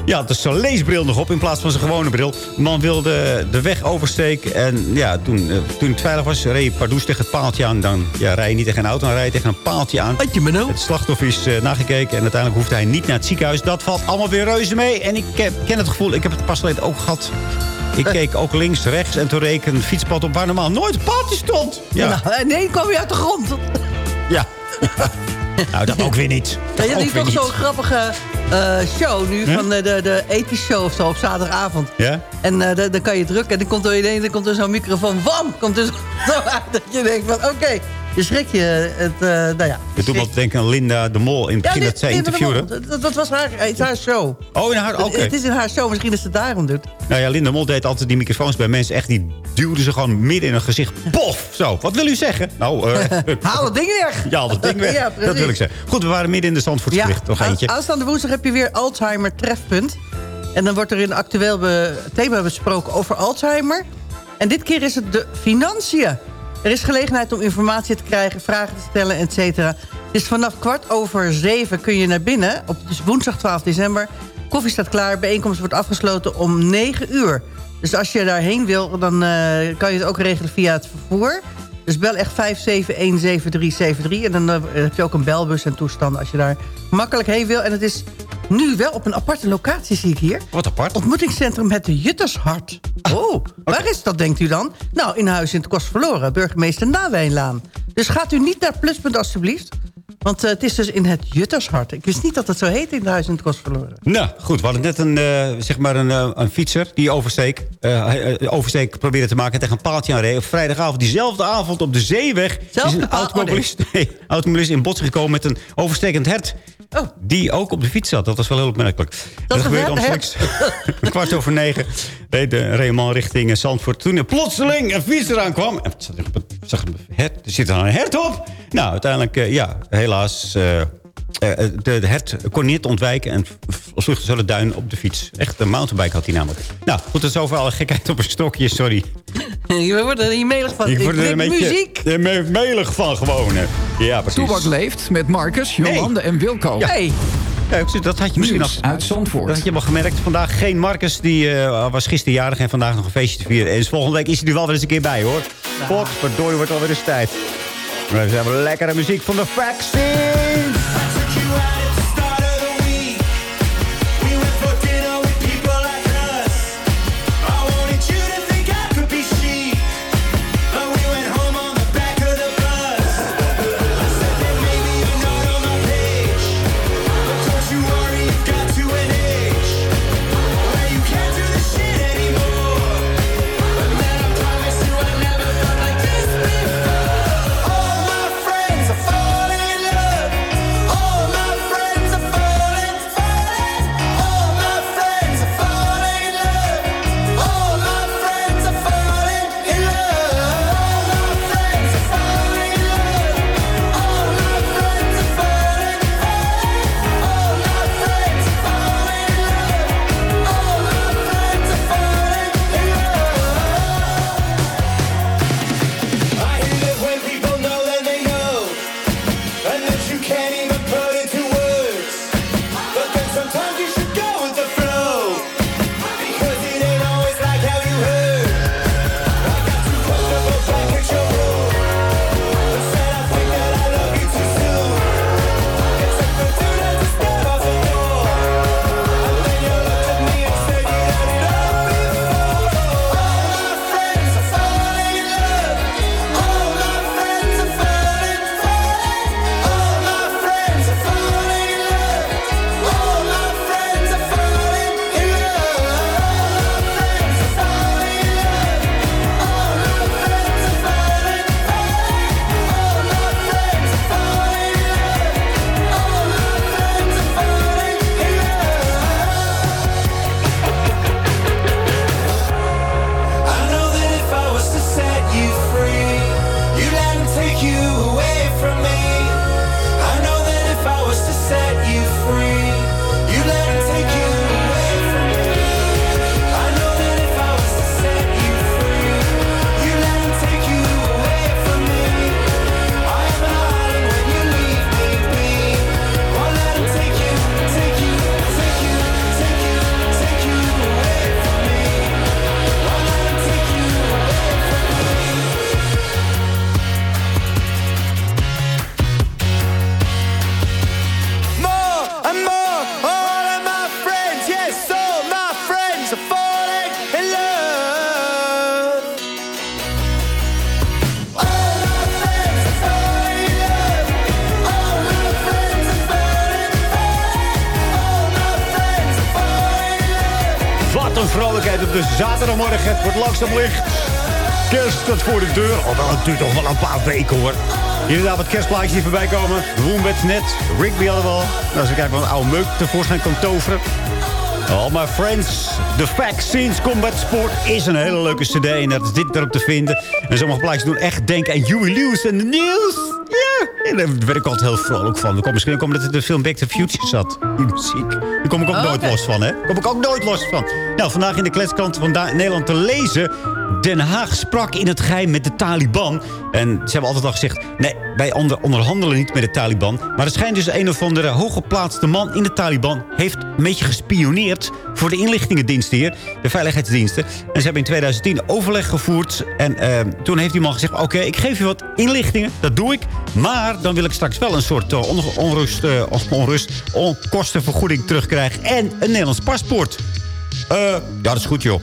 [SPEAKER 7] Ja, dus zijn leesbril nog op in plaats van zijn gewone bril. De man wilde de weg oversteken. En ja, toen, eh, toen het veilig was, reed pardoes tegen het paaltje aan. Dan ja, rij je niet tegen een auto, dan rij je tegen een paaltje aan.
[SPEAKER 15] Je me nou?
[SPEAKER 7] Het slachtoffer is eh, nagekeken en uiteindelijk hoefde hij niet naar het ziekenhuis. Dat valt allemaal weer reuze mee. En ik heb, ken het gevoel, ik heb het pas geleden ook gehad. Ik
[SPEAKER 15] Eh.
[SPEAKER 7] keek ook links, rechts en toen reed ik een fietspad op waar normaal nooit een paaltje stond. Ja,
[SPEAKER 15] Nou, nee, kwam je uit de grond.
[SPEAKER 7] ja. nou, dat ook weer niet.
[SPEAKER 15] Ja,
[SPEAKER 7] Dat
[SPEAKER 15] je
[SPEAKER 7] ook
[SPEAKER 15] hebt toch zo'n grappige eh, show nu
[SPEAKER 7] Huh?
[SPEAKER 15] van de, de, de ethisch show of zo op zaterdagavond.
[SPEAKER 7] Ja?
[SPEAKER 15] En eh, dan- dan kan je drukken en dan komt er ineens dan komt er zo'n microfoon. Wam! Komt er zo, zo uit dat je denkt van oké, je schrik je het, eh nou ja.
[SPEAKER 7] Je doet me denken aan Linda de Mol in het begin dat zij interviewde.
[SPEAKER 15] Dat, dat was haar, het is haar show.
[SPEAKER 7] Oh, in haar, oké.
[SPEAKER 15] Het, het is in haar show, misschien dat ze het daarom doet.
[SPEAKER 7] Nou ja, Linda Mol deed altijd die microfoons bij mensen echt. Die duwden ze gewoon midden in hun gezicht. Pof! Zo, wat wil u zeggen? Nou, eh
[SPEAKER 15] Haal het ding weg!
[SPEAKER 7] Ja, dat ding weg.
[SPEAKER 15] Ja,
[SPEAKER 7] dat wil ik zeggen. Goed, we waren midden in de Zandvoortsplicht. Nog
[SPEAKER 15] aan-
[SPEAKER 7] eentje.
[SPEAKER 15] Aanstaande woensdag heb je weer Alzheimer trefpunt. En dan wordt er een actueel be- thema besproken over Alzheimer. En dit keer is het de financiën. Er is gelegenheid om informatie te krijgen, vragen te stellen, et cetera. Dus vanaf kwart over zeven kun je naar binnen. Op dus woensdag 12 december. Koffie staat klaar. Bijeenkomst wordt afgesloten om 9 uur. Dus als je daarheen wil, dan eh, kan je het ook regelen via het vervoer. Dus bel echt 5717373. En dan eh, heb je ook een belbus en toestanden als je daar makkelijk heen wil. En het is nu wel op een aparte locatie, zie ik hier.
[SPEAKER 7] Wat apart?
[SPEAKER 15] Ontmoetingscentrum Het Juttershart. Oh, waar is dat, denkt u dan? Nou, in huis in het Kost Verloren, burgemeester Nawijnlaan. Dus gaat u niet naar Pluspunt, alstublieft. Want eh, het is dus in het Juttershart. Ik wist niet dat het zo heet in het huis in het Kost Verloren.
[SPEAKER 7] Nou, goed. We hadden net een, eh, zeg maar een, eh, een fietser die oversteek, oversteek probeerde te maken tegen een paaltje aan reed. Op vrijdagavond, diezelfde avond op de zeeweg...
[SPEAKER 15] Zelfde
[SPEAKER 7] is een
[SPEAKER 15] paal-
[SPEAKER 7] automobilist, nee, automobilist in botsing gekomen met een overstekend hert.
[SPEAKER 15] Oh.
[SPEAKER 7] Die ook op de fiets zat. Dat was wel heel opmerkelijk.
[SPEAKER 15] Dat
[SPEAKER 7] En gebeurde omstreeks een kwart over negen. Reed de Reeman richting eh, Zandvoort. Toen er plotseling een fietser aankwam. En zag er zit er een hert op. Nou, uiteindelijk, eh, ja, helaas... eh, de, de hert kon niet ontwijken en vluchtte zo de duin op de fiets. Echt een mountainbike had hij namelijk. Nou, goed, dat is over alle gekheid op een stokje, sorry.
[SPEAKER 15] Je wordt er niet melig van. Ik,
[SPEAKER 7] word er een beetje
[SPEAKER 15] muziek.
[SPEAKER 7] eh, me- melig van gewoon. hè. Ja, precies.
[SPEAKER 17] Toebak leeft met Marcus, Jolande en Wilco.
[SPEAKER 7] Ja.
[SPEAKER 15] Hey.
[SPEAKER 7] Ja, precies, dat had je misschien nog...
[SPEAKER 17] uit Zandvoort.
[SPEAKER 7] Dat had je wel gemerkt. Vandaag geen Marcus, die eh, was gisteren jarig en vandaag nog een feestje te vieren. En dus volgende week is hij er wel weer eens een keer bij, hoor. Potverdorie, wordt alweer eens tijd. Maar we hebben lekkere muziek van de vaccine. Wordt langzaam licht. Kerst staat voor de deur. Oh, dat duurt toch wel een paar weken hoor. Inderdaad, wat kerstplaatjes die voorbij komen. Woembed net, Rigby hadden we. Nou, als ik kijken wat een oude meuk tevoorschijn kan toveren. All my friends, The Vaccines Combat Sport is een hele leuke cd. En dat is dit erop te vinden. En sommige plaatjes doen echt denken aan Huey Lewis en de nieuws. En daar werd ik altijd heel vrolijk van. Dat komt misschien ook omdat het de film Back to the Future zat. Die muziek. Daar kom ik ook
[SPEAKER 15] Oh,
[SPEAKER 7] nooit los van, hè? Daar kom ik ook nooit los van. Nou, vandaag in de kletskrant van Nederland te lezen... Den Haag sprak in het geheim met de Taliban. En ze hebben altijd al gezegd... nee, wij onder, onderhandelen niet met de Taliban. Maar er schijnt dus een of andere hooggeplaatste man in de Taliban... heeft een beetje gespioneerd voor de inlichtingendiensten hier. De veiligheidsdiensten. En ze hebben in 2010 overleg gevoerd. En eh, toen heeft die man gezegd... oké, ik geef je wat inlichtingen, dat doe ik. Maar dan wil ik straks wel een soort eh, on- onrust, eh, onrust on- kostenvergoeding terugkrijgen. En een Nederlands paspoort. Eh, ja, dat is goed, joh.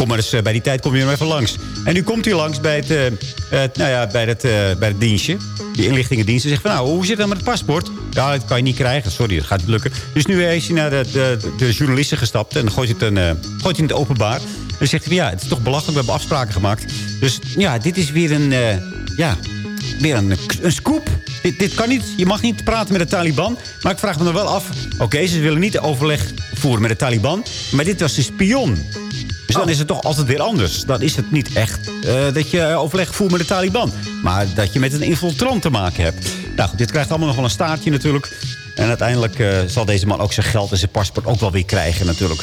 [SPEAKER 7] Kom maar eens, eh, bij die tijd kom je nog even langs. En nu komt hij langs bij het, eh, het, nou ja, bij het, eh, bij het dienstje. Die inlichtingendienst. En zegt van, nou, hoe zit het dan met het paspoort? Ja, dat kan je niet krijgen. Sorry, dat gaat niet lukken. Dus nu is hij naar de, de, de journalisten gestapt. En dan gooit hij het, een, gooit hij in het openbaar. En dan zegt hij ja, het is toch belachelijk. We hebben afspraken gemaakt. Dus ja, dit is weer een... ja, weer een, een scoop. Dit, dit kan niet. Je mag niet praten met de Taliban. Maar ik vraag me dan wel af. Oké, ze willen niet overleg voeren met de Taliban. Maar dit was de spion. Dus dan is het toch altijd weer anders. Dan is het niet echt eh, dat je overleg voert met de Taliban. Maar dat je met een infiltrant te maken hebt. Nou goed, dit krijgt allemaal nog wel een staartje natuurlijk. En uiteindelijk eh, zal deze man ook zijn geld en zijn paspoort ook wel weer krijgen natuurlijk.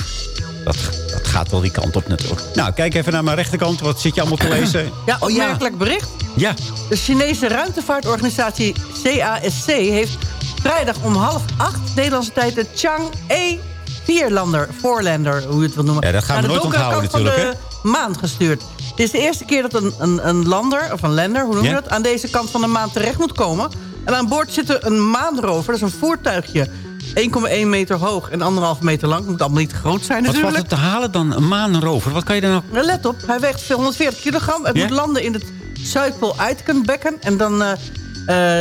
[SPEAKER 7] Dat, dat gaat wel die kant op natuurlijk. Nou, kijk even naar mijn rechterkant. Wat zit je allemaal te lezen?
[SPEAKER 15] Ja, opmerkelijk bericht.
[SPEAKER 7] Ja.
[SPEAKER 15] De Chinese ruimtevaartorganisatie CASC heeft vrijdag om half acht Nederlandse tijd de Chang'e vierlander, voorlander, hoe je het wil noemen,
[SPEAKER 7] Ja, dat gaan we
[SPEAKER 15] naar de
[SPEAKER 7] nooit
[SPEAKER 15] donkere
[SPEAKER 7] onthouden
[SPEAKER 15] kant van
[SPEAKER 7] natuurlijk,
[SPEAKER 15] de maan gestuurd. Het is de eerste keer dat een, een, een lander, of een lander, hoe noem je
[SPEAKER 7] Ja.
[SPEAKER 15] dat, aan deze kant van de maan terecht moet komen. En aan boord zit een maanrover, dat is een voertuigje. 1,1 meter hoog en 1,5 meter lang. moet allemaal niet groot zijn
[SPEAKER 7] Wat
[SPEAKER 15] natuurlijk.
[SPEAKER 7] valt er te halen dan? Een maanrover? Wat kan je dan.
[SPEAKER 15] Nou, let op, hij weegt 140 kilogram. Het
[SPEAKER 7] Ja?
[SPEAKER 15] moet landen in het Zuidpool-Aitkenbekken. En dan eh,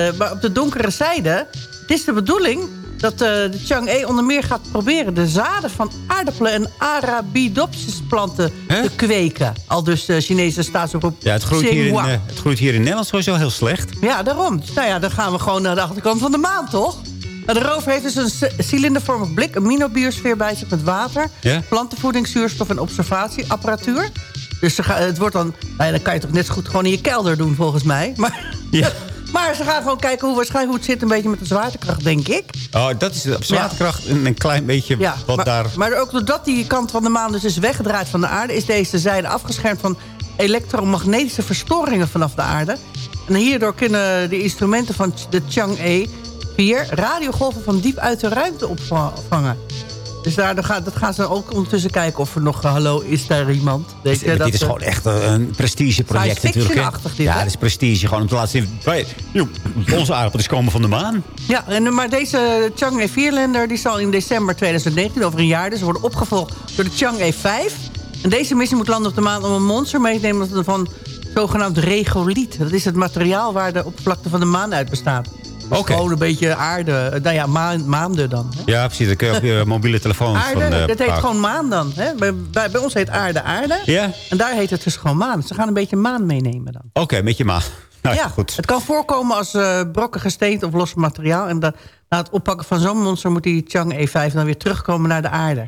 [SPEAKER 15] eh, maar op de donkere zijde... Het is de bedoeling dat eh, de Chang'e onder meer gaat proberen... de zaden van aardappelen en Arabidopsisplanten te kweken. Al dus de Chinese staatsomroep
[SPEAKER 7] Ja, het groeit, hier in, eh, het groeit hier in Nederland sowieso heel slecht.
[SPEAKER 15] Ja, daarom. Nou ja, dan gaan we gewoon naar de achterkant van de maan, toch? De rover heeft dus een cilindervormig blik, een minobiosfeer bij zich met water...
[SPEAKER 7] Ja?
[SPEAKER 15] plantenvoeding, zuurstof en observatieapparatuur. Dus het wordt dan... Nou ja, dan kan je toch net zo goed gewoon in je kelder doen, volgens mij. Maar,
[SPEAKER 7] Ja.
[SPEAKER 15] maar ze gaan gewoon kijken hoe, waarschijnlijk hoe het zit... een beetje met de zwaartekracht, denk ik.
[SPEAKER 7] Oh, dat is op zwaartekracht een, een klein beetje
[SPEAKER 15] Ja,
[SPEAKER 7] wat
[SPEAKER 15] maar,
[SPEAKER 7] daar...
[SPEAKER 15] maar ook doordat die kant van de maan dus is weggedraaid van de aarde... is deze zijde afgeschermd van elektromagnetische verstoringen vanaf de aarde. En hierdoor kunnen de instrumenten van de Chang'e 4 radiogolven van diep uit de ruimte opvangen. Dus daar dan gaat, dat gaan ze ook ondertussen kijken of er nog... eh, hallo, is daar iemand? Je,
[SPEAKER 7] dit
[SPEAKER 15] dat,
[SPEAKER 7] is
[SPEAKER 15] eh,
[SPEAKER 7] gewoon echt een- prestigeproject natuurlijk.
[SPEAKER 15] dit,
[SPEAKER 7] Ja, dat is prestige. Gewoon om te laten zien... joh, onze aardappels komen van de maan.
[SPEAKER 15] Ja, en, maar deze Chang'e 4-lander die zal in december 2019, over een jaar dus, worden opgevolgd door de Chang'e 5. En deze missie moet landen op de maan om een monster mee te nemen van zogenaamd regoliet. Dat is het materiaal waar de oppervlakte van de maan uit bestaat. Dus. Gewoon een beetje aarde, eh, nou ja, maan, maanden dan. Hè?
[SPEAKER 7] Ja, precies. Dan kun je op je mobiele telefoon
[SPEAKER 15] Aarde,
[SPEAKER 7] van... eh,
[SPEAKER 15] dat heet gewoon maan dan. Hè? Bij, bij, bij ons heet aarde aarde.
[SPEAKER 7] Ja?
[SPEAKER 15] En daar heet het dus gewoon maan. Ze gaan een beetje maan meenemen dan.
[SPEAKER 7] Oké, met je maan. Nou, ja, goed.
[SPEAKER 15] het kan voorkomen als eh brokken gesteente of los materiaal. En da- na het oppakken van zo'n monster moet die Chang E5 dan weer terugkomen naar de aarde.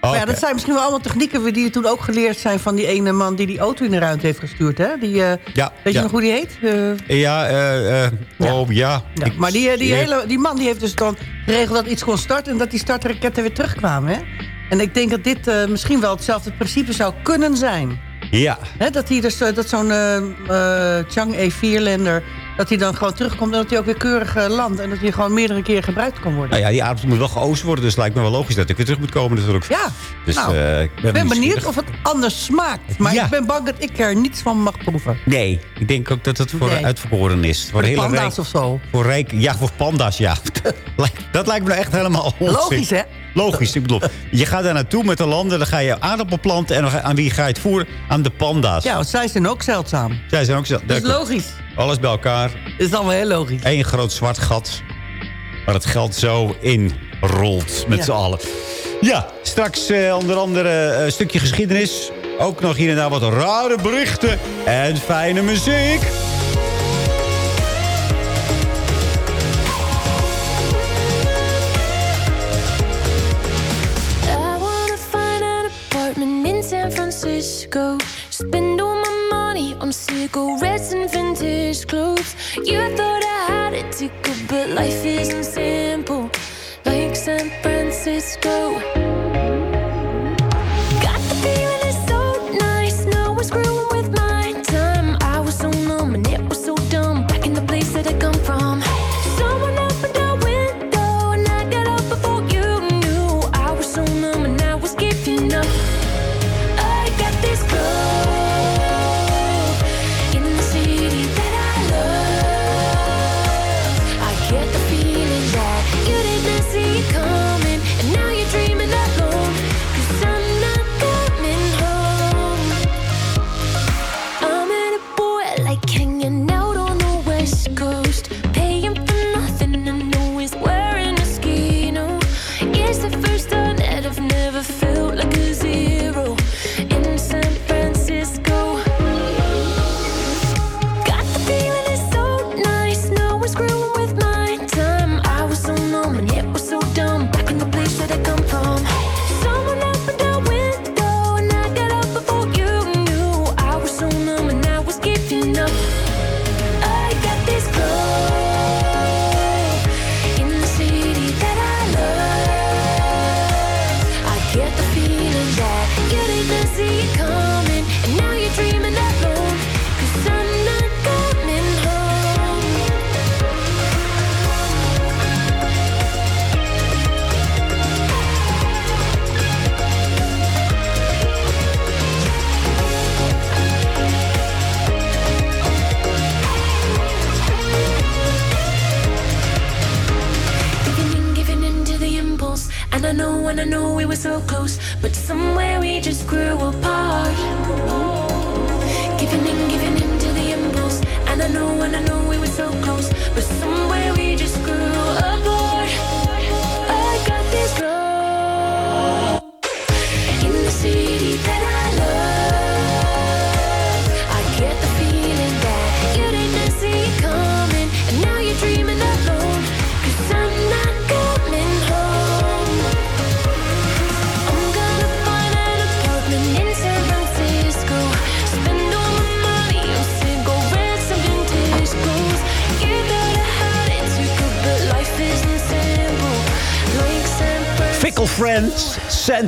[SPEAKER 15] Maar ja, dat zijn misschien wel allemaal technieken die toen ook geleerd zijn... van die ene man die die auto in de ruimte heeft gestuurd. Hè? Die, eh,
[SPEAKER 7] Ja,
[SPEAKER 15] weet je nog hoe die heet? Eh,
[SPEAKER 7] Ja, eh, eh, oh ja. Ik-
[SPEAKER 15] maar die, die, hele, die man die heeft dus dan geregeld dat iets kon starten... en dat die startraketten weer terugkwamen. Hè? En ik denk dat dit misschien wel hetzelfde principe zou kunnen zijn.
[SPEAKER 7] Ja.
[SPEAKER 15] Dat, hij dus, eh, dat zo'n eh, Chang'e 4-lander... dat hij dan gewoon terugkomt en dat hij ook weer keurig landt... en dat hij gewoon meerdere keren gebruikt kan worden.
[SPEAKER 7] Nou ja, die aardappel moet wel geoost worden. Dus het lijkt me wel logisch dat ik weer terug moet komen natuurlijk.
[SPEAKER 15] Ja,
[SPEAKER 7] Dus,
[SPEAKER 15] nou,
[SPEAKER 7] ik
[SPEAKER 15] ben benieuwd of het anders smaakt. Maar
[SPEAKER 7] Ja.
[SPEAKER 15] ik ben bang dat ik er niets van mag proeven.
[SPEAKER 7] Nee, ik denk ook dat het voor
[SPEAKER 15] Nee.
[SPEAKER 7] uitverkoren is.
[SPEAKER 15] Voor
[SPEAKER 7] hele
[SPEAKER 15] panda's
[SPEAKER 7] rijk-
[SPEAKER 15] of zo.
[SPEAKER 7] Voor rijk, ja, voor panda's, ja. Dat lijkt me nou echt helemaal onzin.
[SPEAKER 15] Logisch, hè?
[SPEAKER 7] Logisch, ik bedoel. Je gaat daar naartoe met de landen, dan ga je aardappel planten... en aan wie ga je het voeren? Aan de panda's.
[SPEAKER 15] Ja, want zij zijn ook zeldzaam.
[SPEAKER 7] Zij zijn ook zo...
[SPEAKER 15] Dat is logisch.
[SPEAKER 7] Alles bij elkaar.
[SPEAKER 15] is allemaal heel logisch.
[SPEAKER 7] Eén groot zwart gat. Waar het geld zo in rolt met
[SPEAKER 15] Ja.
[SPEAKER 7] z'n allen. Ja, straks eh, onder andere een stukje geschiedenis. Ook nog hier en daar wat rare berichten. En fijne muziek.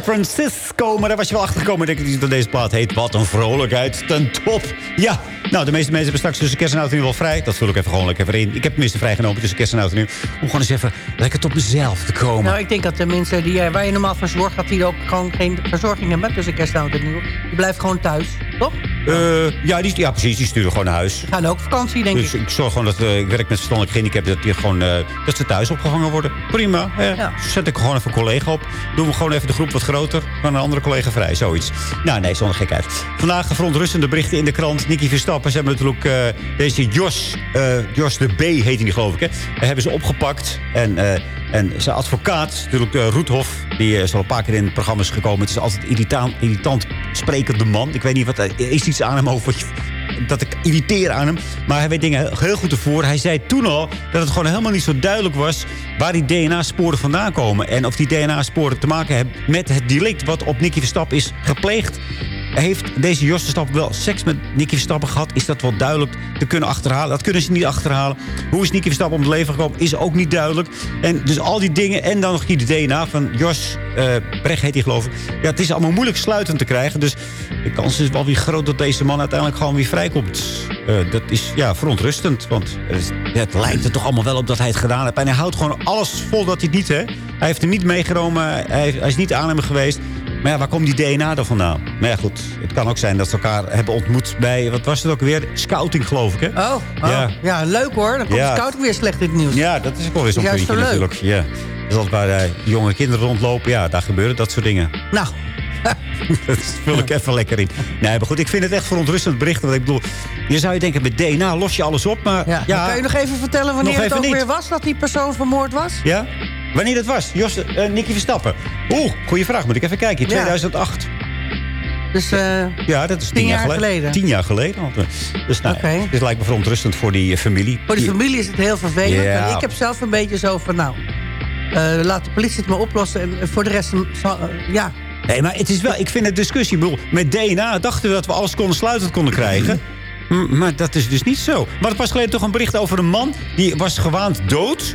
[SPEAKER 16] San Francisco.
[SPEAKER 7] Maar daar was je wel achter gekomen, denk ik, dat deze plaat heet. Wat een vrolijkheid ten top. Ja, nou, de meeste mensen hebben straks tussen kerst en oud wel vrij. Dat vul ik even gewoon lekker even in. Ik heb tenminste vrijgenomen tussen kerst en oud en. Om gewoon eens even lekker tot mezelf te komen.
[SPEAKER 15] Nou, ik denk dat de mensen die, eh, waar je normaal verzorgt... dat die ook gewoon geen verzorging hebben tussen kerst en oud en. Die blijven gewoon thuis, toch?
[SPEAKER 7] Eh, ja, die, ja, precies. Die sturen gewoon naar huis.
[SPEAKER 15] Gaan ook op vakantie, denk
[SPEAKER 7] dus
[SPEAKER 15] ik.
[SPEAKER 7] ik zorg gewoon dat eh, ik werk met verstandelijk gehandicapten... dat, die gewoon, eh, dat ze thuis opgevangen worden. Prima. hè. Zet ik gewoon even een collega op. Doen we gewoon even de groep wat groter. Van een andere collega vrij. Zoiets. Nou, nee, zonder gekheid. Vandaag verontrustende berichten in de krant. Nicky Verstappen. Ze hebben natuurlijk deze Jos... Jos de B heet hij geloof ik. Hè. Hebben ze opgepakt. En... en zijn advocaat, natuurlijk Roethoff, die is al een paar keer in programma's gekomen. Het is altijd irritant, irritant sprekende man. Ik weet niet wat er is iets aan hem over dat ik irriteer aan hem. Maar hij weet dingen heel goed ervoor. Hij zei toen al dat het gewoon helemaal niet zo duidelijk was... waar die DNA-sporen vandaan komen. En of die DNA-sporen te maken hebben met het delict... wat op Nicky Verstappen is gepleegd. Heeft deze Jos Verstappen wel seks met Nicky Verstappen gehad? Is dat wel duidelijk te kunnen achterhalen? Dat kunnen ze niet achterhalen. Hoe is Nicky Verstappen om het leven gekomen? Is ook niet duidelijk. En dus al die dingen. En dan nog de DNA van Jos eh Brecht heet hij geloof ik. Ja, het is allemaal moeilijk sluitend te krijgen. Dus de kans is wel weer groot dat deze man uiteindelijk gewoon weer vrijkomt. Eh, dat is ja, verontrustend. Want het, lijkt er toch allemaal wel op dat hij het gedaan heeft. En hij houdt gewoon alles vol dat hij het niet, hè. Hij heeft hem niet meegenomen. Hij, hij is niet aan hem geweest. Maar ja, waar komt die DNA dan vandaan? Maar ja, goed. Het kan ook zijn dat ze elkaar hebben ontmoet bij... Wat was het ook weer? Scouting, geloof ik, hè?
[SPEAKER 15] Oh, oh.
[SPEAKER 7] Ja.
[SPEAKER 15] Ja. leuk hoor. Dan komt
[SPEAKER 7] Ja.
[SPEAKER 15] de scout weer slecht in het nieuws.
[SPEAKER 7] Ja, dat is ook wel weer zo'n puntje natuurlijk. Ja. Dus als waar eh, jonge kinderen rondlopen, ja, daar gebeuren dat soort dingen.
[SPEAKER 15] Nou,
[SPEAKER 7] dat vul ik even lekker in. Nee, maar goed, ik vind het echt verontrustend bericht. Want ik bedoel, je zou je denken, met DNA los je alles op. Maar ja,
[SPEAKER 15] maar kan je nog even vertellen wanneer
[SPEAKER 7] Nog
[SPEAKER 15] het ook
[SPEAKER 7] niet.
[SPEAKER 15] weer was dat die persoon vermoord was?
[SPEAKER 7] Ja? Wanneer dat was? Jos, eh Nicky Verstappen. Oeh, goede vraag. Moet ik even kijken. In
[SPEAKER 15] Ja.
[SPEAKER 7] 2008.
[SPEAKER 15] Dus eh,
[SPEAKER 7] Ja, dat is tien, jaar,
[SPEAKER 15] jaar
[SPEAKER 7] geleden. Tien jaar geleden. Dus nou,
[SPEAKER 15] Oké.
[SPEAKER 7] het lijkt me verontrustend voor die eh, familie.
[SPEAKER 15] voor die familie is het heel vervelend.
[SPEAKER 7] Ja.
[SPEAKER 15] En ik heb zelf een beetje zo van, nou... eh, laat de politie het maar oplossen. En voor de rest, ja...
[SPEAKER 7] Nee, maar het is wel, ik vind het discussie. Bedoel, met DNA dachten we dat we alles konden sluiten konden krijgen. Maar dat is dus niet zo. Maar er pas geleden toch een bericht over een man... die was gewaand dood...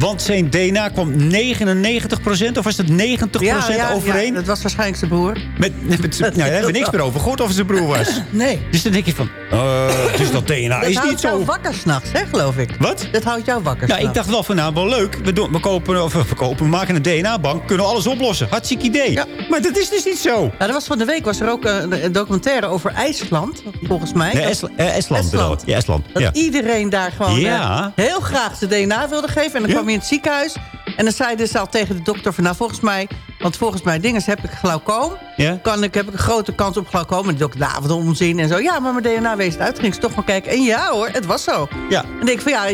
[SPEAKER 7] Want zijn DNA kwam 99% of was het 90%
[SPEAKER 15] Ja, ja,
[SPEAKER 7] overeen?
[SPEAKER 15] ja, dat was waarschijnlijk zijn broer.
[SPEAKER 7] Met, met, nou, daar hebben we niks meer over gehoord of het zijn broer was.
[SPEAKER 15] Nee.
[SPEAKER 7] Dus dan denk je van, eh, dus dat DNA
[SPEAKER 15] dat
[SPEAKER 7] is
[SPEAKER 15] houdt
[SPEAKER 7] niet
[SPEAKER 15] jou
[SPEAKER 7] zo...
[SPEAKER 15] wakker s'nachts, hè, geloof ik.
[SPEAKER 7] Wat?
[SPEAKER 15] Dat houdt jou wakker
[SPEAKER 7] Nou, ik dacht wel van, nou, wel leuk. We, doen, we, kopen, of, we, kopen, we maken een DNA-bank, kunnen we alles oplossen. Hartstikke idee. Maar dat is dus niet zo.
[SPEAKER 15] Ja, er was van de week was er ook een, een documentaire over IJsland, volgens mij.
[SPEAKER 7] Nee,
[SPEAKER 15] Dat-
[SPEAKER 7] Estland, eh, Estland. Ja, Estland.
[SPEAKER 15] Dat
[SPEAKER 7] Ja.
[SPEAKER 15] iedereen daar gewoon
[SPEAKER 7] Ja.
[SPEAKER 15] eh, heel graag zijn DNA wilde geven. En dan kwam in het ziekenhuis. En dan zeiden ze al tegen de dokter van... nou, volgens mij, want volgens mij dingen heb ik glaucoom.
[SPEAKER 7] Ja.
[SPEAKER 15] Kan ik, heb ik een grote kans op glaucoom. En de dokter, nou, wat onzin. En zo, ja, maar mijn DNA wees het uit. Ging ze toch maar kijken. En ja hoor, het was zo.
[SPEAKER 7] Ja.
[SPEAKER 15] En denk ik van ja,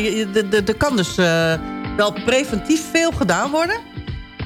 [SPEAKER 15] er kan dus eh, wel preventief veel gedaan worden.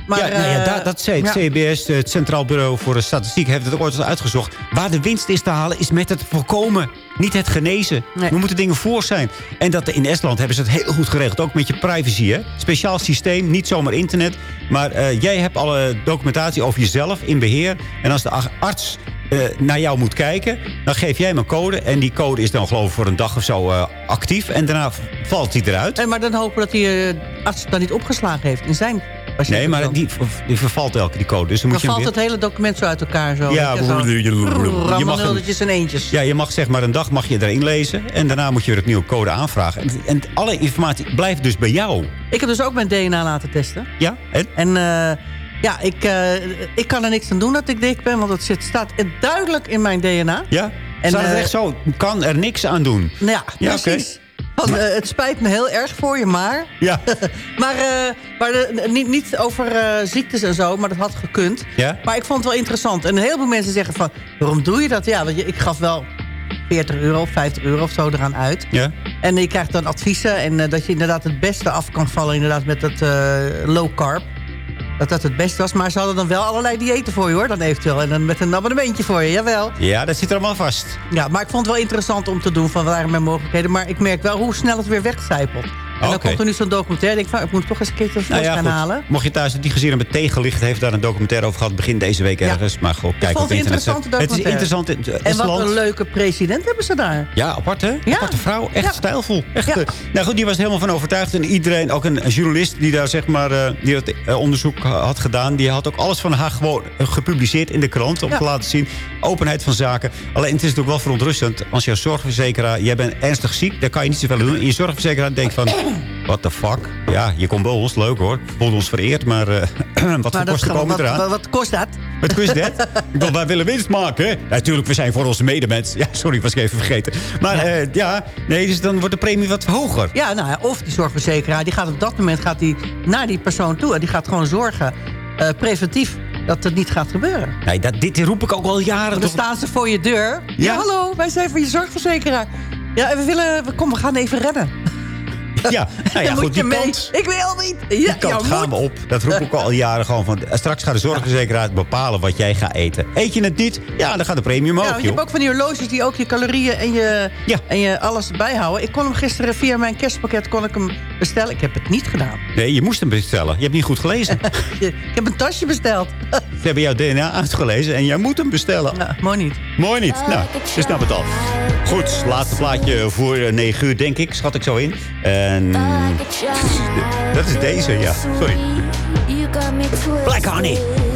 [SPEAKER 15] Maar,
[SPEAKER 7] ja, nou ja,
[SPEAKER 15] eh,
[SPEAKER 7] dat, dat zei het
[SPEAKER 15] ja.
[SPEAKER 7] CBS, het Centraal Bureau voor de Statistiek... heeft het ooit eens uitgezocht. Waar de winst is te halen, is met het voorkomen. Niet het genezen. We moeten dingen voor zijn. En dat in Estland hebben ze het heel goed geregeld. Ook met je privacy, hè. Speciaal systeem, niet zomaar internet. Maar eh, jij hebt alle documentatie over jezelf in beheer. En als de arts eh, naar jou moet kijken... dan geef jij hem een code. En die code is dan geloof ik voor een dag of zo eh, actief. En daarna valt hij eruit.
[SPEAKER 15] En maar dan hopen dat die eh, arts het dan niet opgeslagen heeft in zijn.
[SPEAKER 7] Nee, maar die, die vervalt elke die code. Dus dan moet je weer-
[SPEAKER 15] het hele document zo uit elkaar. Zo,
[SPEAKER 7] Ja,
[SPEAKER 15] je, zo.
[SPEAKER 7] je mag
[SPEAKER 15] nulletjes en eentjes.
[SPEAKER 7] Ja, je mag zeg maar een dag mag je erin lezen. En daarna moet je weer opnieuw code aanvragen. En, en alle informatie blijft dus bij jou.
[SPEAKER 15] Ik heb dus ook mijn DNA laten testen.
[SPEAKER 7] Ja, en?
[SPEAKER 15] En eh, ja, ik, eh, ik kan er niks aan doen dat ik dik ben. Want het zit, staat duidelijk in mijn DNA.
[SPEAKER 7] Ja?
[SPEAKER 15] En,
[SPEAKER 7] Staat het
[SPEAKER 15] eh,
[SPEAKER 7] echt zo? Kan er niks aan doen?
[SPEAKER 15] Nou ja,
[SPEAKER 7] Ja, oké.
[SPEAKER 15] precies. Van, eh, het spijt me heel erg voor je, maar...
[SPEAKER 7] Ja.
[SPEAKER 15] maar maar eh, niet, niet over eh, ziektes en zo, maar dat had gekund.
[SPEAKER 7] Ja?
[SPEAKER 15] Maar ik vond het wel interessant. En heel veel mensen zeggen van, waarom doe je dat? Ja, want je, ik gaf wel 40 euro, 50 euro of zo eraan uit.
[SPEAKER 7] Ja?
[SPEAKER 15] En je krijgt dan adviezen. En dat je inderdaad het beste af kan vallen inderdaad met dat low carb. Dat dat het beste was. Maar ze hadden dan wel allerlei diëten voor je hoor. Dan eventueel. En dan met een abonnementje voor je, jawel.
[SPEAKER 7] Ja, dat zit er allemaal vast.
[SPEAKER 15] Ja, maar ik vond het wel interessant om te doen van waar mijn mogelijkheden. Maar ik merk wel hoe snel het weer wegcijpelt. En dan komt er nu zo'n documentaire. Ik denk van, ik moet toch eens een keer
[SPEAKER 7] Nou ja, goed.
[SPEAKER 15] halen.
[SPEAKER 7] Mocht je thuis het niet gezien hebben, Tegenlicht heeft daar een documentaire over gehad. Begin deze week ergens. Maar goed, kijk op
[SPEAKER 15] het
[SPEAKER 7] internet.
[SPEAKER 15] interessante
[SPEAKER 7] Het is interessant. in
[SPEAKER 15] En wat een leuke president hebben ze daar.
[SPEAKER 7] Ja, apart hè?
[SPEAKER 15] Ja.
[SPEAKER 7] Aparte vrouw. Echt
[SPEAKER 15] Ja.
[SPEAKER 7] stijlvol. Echt,
[SPEAKER 15] Ja.
[SPEAKER 7] eh, nou goed, die was er helemaal van overtuigd. En iedereen, ook een, journalist die daar zeg maar, eh, die dat eh, onderzoek ha- had gedaan... die had ook alles van haar gewoon gepubliceerd in de krant... om te laten zien. Openheid van zaken. Alleen het is natuurlijk wel verontrustend. Als jouw zorgverzekeraar, jij bent ernstig ziek... dan kan je niet zoveel doen. En je zorgverzekeraar denkt van... What the fuck? Ja, je komt bij ons. Leuk hoor. Voelt ons vereerd. Maar eh, wat
[SPEAKER 15] Maar
[SPEAKER 7] voor kosten komen
[SPEAKER 15] wat,
[SPEAKER 7] eraan?
[SPEAKER 15] wat, wat kost dat?
[SPEAKER 7] Wat kost dat? ik bedoel, wij willen winst maken? Natuurlijk, we zijn voor onze medemens. Ja, sorry, was ik even vergeten. Maar ja, ja nee, dus dan wordt de premie wat hoger.
[SPEAKER 15] Ja, nou ja, of die zorgverzekeraar, die gaat op dat moment gaat die naar die persoon toe. En die gaat gewoon zorgen, eh, preventief, dat het niet gaat gebeuren.
[SPEAKER 7] Nee, dat, dit roep ik ook al jaren.
[SPEAKER 15] Dan
[SPEAKER 7] toch?
[SPEAKER 15] staan ze voor je deur. Ja, hallo, wij zijn van je zorgverzekeraar. Ja, en we willen, we- kom, we gaan even redden.
[SPEAKER 7] Ja, nou ja, goed,
[SPEAKER 15] moet je
[SPEAKER 7] die kant,
[SPEAKER 15] Ik wil niet. Ja,
[SPEAKER 7] die kant gaan we op. Dat roep ik al jaren gewoon van... eh, Straks gaat de zorgverzekeraar bepalen wat jij gaat eten. Eet je het niet? Ja, dan gaat de premie omhoog,
[SPEAKER 15] Ja, je
[SPEAKER 7] joh.
[SPEAKER 15] hebt ook van die horloges die ook je calorieën en je, en je alles bijhouden. Ik kon hem gisteren via mijn kerstpakket kon ik hem bestellen. Ik heb het niet gedaan.
[SPEAKER 7] Nee, je moest hem bestellen. Je hebt niet goed gelezen.
[SPEAKER 15] ik heb een tasje besteld.
[SPEAKER 7] Ze hebben jouw DNA uitgelezen en jij moet hem bestellen.
[SPEAKER 15] Ja, mooi niet.
[SPEAKER 7] Mooi niet. Nou, je snapt het al. Goed, laatste plaatje voor eh, 9 uur, denk ik. Schat ik zo in. En... Dat is deze, ja. Sorry. Black Honey.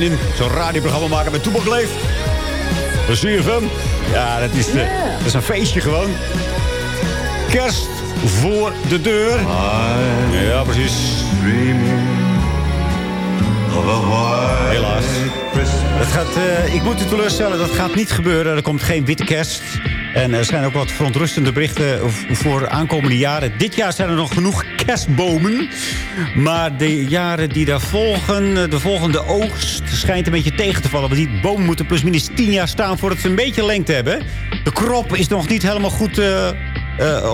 [SPEAKER 7] Zin in. Zo'n radioprogramma maken met Toepak Leef. De CFM. Ja, dat is, de, dat is een feestje gewoon. Kerst voor de deur. Ja, precies. Helaas. Dat gaat, eh, ik moet u teleurstellen, dat gaat niet gebeuren. Er komt geen witte kerst. En er zijn ook wat verontrustende berichten voor aankomende jaren. Dit jaar zijn er nog genoeg kerstbomen. Maar de jaren die daar volgen, eh, de volgende oogst, schijnt een beetje tegen te vallen. Want die bomen moeten plusminus 10 jaar staan voordat ze een beetje lengte hebben. De krop is nog niet helemaal goed... eh, eh,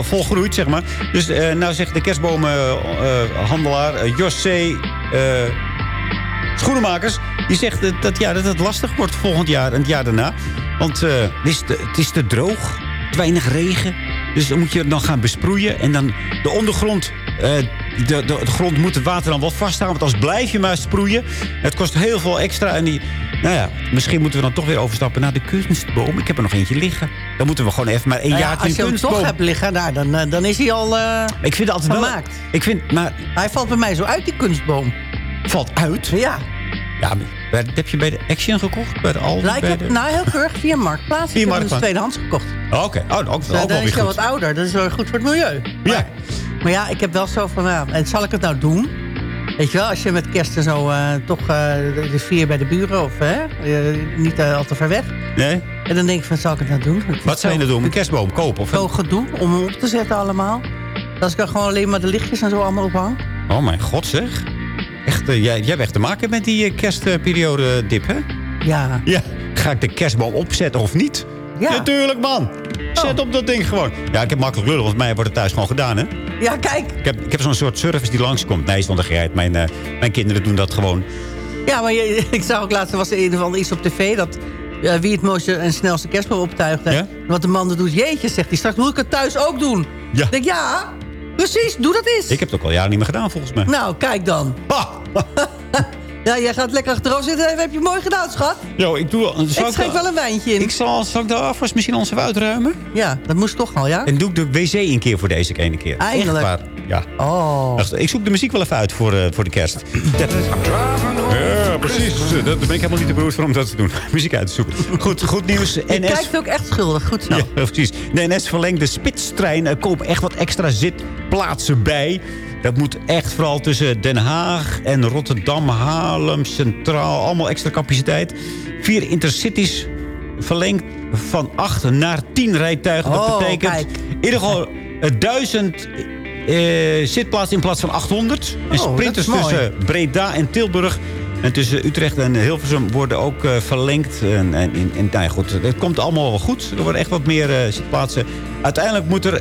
[SPEAKER 7] volgroeid, zeg maar. Dus nou zegt de kerstbomenhandelaar José Schoenenmakers... die zegt dat, dat, ja, dat het lastig wordt volgend jaar en het jaar daarna. Want eh, het, is te, het is te droog, te weinig regen. Dus dan moet je het dan gaan besproeien. En dan de ondergrond... eh, de, de, de grond moet het water dan wel vasthouden. Want anders blijf je maar sproeien. Het kost heel veel extra. En die, nou ja, misschien moeten we dan toch weer overstappen naar de kunstboom. Ik heb er nog eentje liggen. Dan moeten we gewoon even maar één
[SPEAKER 15] Nou ja,
[SPEAKER 7] jaar
[SPEAKER 15] als je hem toch hebt liggen, nou, dan, eh, dan is hij al eh,
[SPEAKER 7] Ik vind het altijd wel...
[SPEAKER 15] gemaakt.
[SPEAKER 7] Ik vind, maar...
[SPEAKER 15] Hij valt bij mij zo uit, die kunstboom.
[SPEAKER 7] Valt uit?
[SPEAKER 15] Ja.
[SPEAKER 7] Ja, maar heb je bij de Action gekocht? Bij de Aldi?
[SPEAKER 15] Nou,
[SPEAKER 7] bij de...
[SPEAKER 15] nou, heel keurig via Marktplaats.
[SPEAKER 7] Via
[SPEAKER 15] ik heb dus tweedehands gekocht.
[SPEAKER 7] Oh, Oké, oh, ook, ook, wel
[SPEAKER 15] dan is
[SPEAKER 7] goed.
[SPEAKER 15] wat ouder. Dat is wel goed voor het milieu.
[SPEAKER 7] Ja.
[SPEAKER 15] Maar ja, ik heb wel zo van, ja, en zal ik het nou doen? Weet je wel, als je met kerst en zo eh, toch eh, de, vier bij de buren of hè, eh, niet al te ver weg.
[SPEAKER 7] Nee?
[SPEAKER 15] En dan denk ik van, zal ik het nou doen?
[SPEAKER 7] Wat zou je nou doen? Een kerstboom kopen? Of
[SPEAKER 15] Zo gedoe om hem op te zetten allemaal. Als ik dan gewoon alleen maar de lichtjes en zo allemaal ophang.
[SPEAKER 7] Oh mijn god zeg. Eh, jij, jij hebt echt te maken met die eh, kerstperiode dip, hè?
[SPEAKER 15] Ja.
[SPEAKER 7] Ja. Ga ik de kerstboom opzetten of niet?
[SPEAKER 15] Ja.
[SPEAKER 7] Natuurlijk, man. Zet op dat ding gewoon. Ja, ik heb makkelijk lullen, want mij wordt het thuis gewoon gedaan, hè?
[SPEAKER 15] Ja, kijk.
[SPEAKER 7] Ik heb, ik heb zo'n soort service die langskomt. Nee, geheid. Mijn, eh, mijn kinderen doen dat gewoon.
[SPEAKER 15] Ja, maar je, ik zag ook laatst, er was in ieder geval iets op tv... dat eh, wie het mooiste en snelste kerstboom optuigde.
[SPEAKER 7] Ja?
[SPEAKER 15] Wat de man dan doet, jeetje, zegt hij. Straks moet ik het thuis ook doen.
[SPEAKER 7] Ja.
[SPEAKER 15] Ik denk, ja, precies, doe dat eens.
[SPEAKER 7] Ik heb het ook al jaren niet meer gedaan, volgens mij.
[SPEAKER 15] Nou, kijk dan. ja, jij gaat lekker achterover zitten. Heb je mooi gedaan, schat.
[SPEAKER 7] Jo, ik doe...
[SPEAKER 15] Ik schenk wel een wijntje in.
[SPEAKER 7] Ik zal, zal ik de afwas misschien ons even uitruimen?
[SPEAKER 15] Ja, dat moest toch al, ja?
[SPEAKER 7] En doe ik de wc een keer voor deze ene keer.
[SPEAKER 15] Eindelijk.
[SPEAKER 7] Echt waar. Ja.
[SPEAKER 15] Oh.
[SPEAKER 7] Ik zoek de muziek wel even uit voor, eh, voor de kerst. Ja, precies. Eh, daar ben ik helemaal niet te beroerd om dat te doen. muziek uit te zoeken. Goed, goed nieuws. NS...
[SPEAKER 15] Je kijkt ook echt schuldig. Goed zo.
[SPEAKER 7] Ja, precies. De NS verlengt de spitstrein. Er echt wat extra zitplaatsen bij. Dat moet echt vooral tussen Den Haag en Rotterdam, Haarlem, Centraal. Allemaal extra capaciteit. Vier intercities verlengd van 8 naar 10 rijtuigen. Dat
[SPEAKER 15] oh,
[SPEAKER 7] betekent in ieder geval 1000 eh, zitplaatsen in plaats van 800. En
[SPEAKER 15] oh,
[SPEAKER 7] sprinters tussen Breda en Tilburg. En tussen Utrecht en Hilversum worden ook eh, verlengd. En, en, en nou goed, het komt allemaal wel goed. Er worden echt wat meer eh, zitplaatsen. Uiteindelijk moet er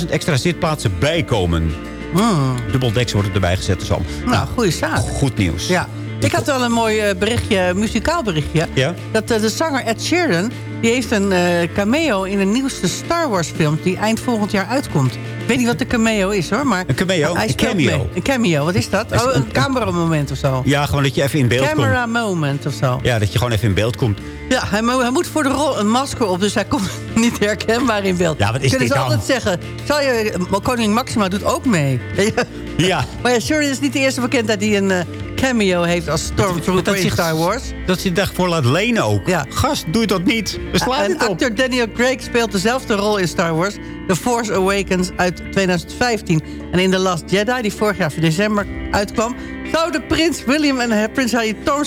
[SPEAKER 7] 20.000 extra zitplaatsen bijkomen.
[SPEAKER 15] Oh.
[SPEAKER 7] Dubbeldeks worden erbij gezet, dus Nou,
[SPEAKER 15] nou goede zaak.
[SPEAKER 7] Goed nieuws.
[SPEAKER 15] Ja. Ik had wel een mooi eh, berichtje, muzikaal berichtje.
[SPEAKER 7] Ja?
[SPEAKER 15] Dat eh, de zanger Ed Sheeran, die heeft een eh, cameo in de nieuwste Star Wars film... die eind volgend jaar uitkomt. Ik weet niet wat de cameo is hoor, maar...
[SPEAKER 7] Een cameo?
[SPEAKER 15] Hij
[SPEAKER 7] Een cameo?
[SPEAKER 15] mee. Een cameo, wat is dat? Oh,
[SPEAKER 7] een-
[SPEAKER 15] cameramoment of zo.
[SPEAKER 7] Ja, gewoon dat je even in beeld komt.
[SPEAKER 15] Camera moment of zo.
[SPEAKER 7] Ja, dat je gewoon even in beeld komt.
[SPEAKER 15] Ja, hij, hij moet voor de rol een masker op, dus hij komt niet herkenbaar in beeld.
[SPEAKER 7] Ja, wat is
[SPEAKER 15] Kunnen
[SPEAKER 7] dit
[SPEAKER 15] ze
[SPEAKER 7] dan?
[SPEAKER 15] altijd zeggen, zal je, koning Maxima doet ook mee.
[SPEAKER 7] Ja.
[SPEAKER 15] Maar ja, Sheridan is niet de eerste bekendheid die een cameo heeft als Stormtrooper in
[SPEAKER 7] zich-
[SPEAKER 15] Star Wars.
[SPEAKER 7] Dat je dag voor laat lenen ook.
[SPEAKER 15] Ja.
[SPEAKER 7] Gast, doe je dat niet. We slaan
[SPEAKER 15] en
[SPEAKER 7] op.
[SPEAKER 15] acteur Daniel Craig speelt dezelfde rol in Star Wars... The Force Awakens uit 2015. En in The Last Jedi, die vorig jaar in december uitkwam... zouden prins William en prins Harry Storm-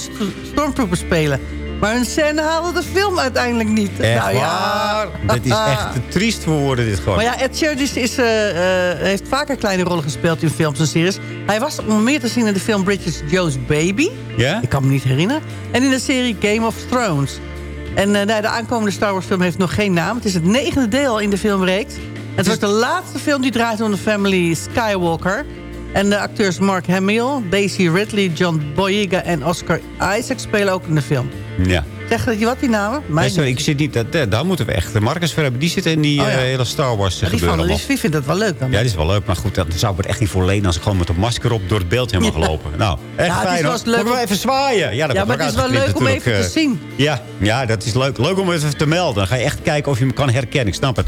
[SPEAKER 15] Stormtrooper spelen. Maar hun scène haalde de film uiteindelijk niet.
[SPEAKER 7] Echt
[SPEAKER 15] Nou ja.
[SPEAKER 7] waar? Dit is echt te triest voor woorden, dit gewoon.
[SPEAKER 15] Maar ja, Ed Sheeran is, eh, eh, heeft vaker kleine rollen gespeeld in films en series. Hij was onder meer te zien in de film Bridget Joe's Baby.
[SPEAKER 7] Ja?
[SPEAKER 15] Ik kan me niet herinneren. En in de serie Game of Thrones. En eh, nou, de aankomende Star Wars film heeft nog geen naam. Het is het negende deel in de filmreeks. Het was de laatste film die draait om de family Skywalker. En de acteurs Mark Hamill, Daisy Ridley, John Boyega en Oscar Isaac spelen ook in de film.
[SPEAKER 7] Ja.
[SPEAKER 15] Zeg dat je wat, die namen? Mij
[SPEAKER 7] Nee, sorry, ik zit niet, dat, eh, daar moeten we echt de Marcus voor hebben. Die zit in die
[SPEAKER 15] Oh ja.
[SPEAKER 7] eh, hele Star Wars
[SPEAKER 15] Ja, die,
[SPEAKER 7] gebeuren
[SPEAKER 15] die, vindt dat wel leuk dan.
[SPEAKER 7] Ja, die is wel leuk. Maar goed, dat zou er echt niet voor lenen... als ik gewoon met een masker op door het beeld heen mag lopen. Nou, echt
[SPEAKER 15] Ja, het is
[SPEAKER 7] fijn hoor.
[SPEAKER 15] leuk
[SPEAKER 7] Moeten we even zwaaien? Ja, dat
[SPEAKER 15] Ja, maar het is wel leuk om even te
[SPEAKER 7] eh.
[SPEAKER 15] zien.
[SPEAKER 7] Ja, ja, dat is leuk. Leuk om even te melden. Dan ga je echt kijken of je hem kan herkennen. Ik snap het.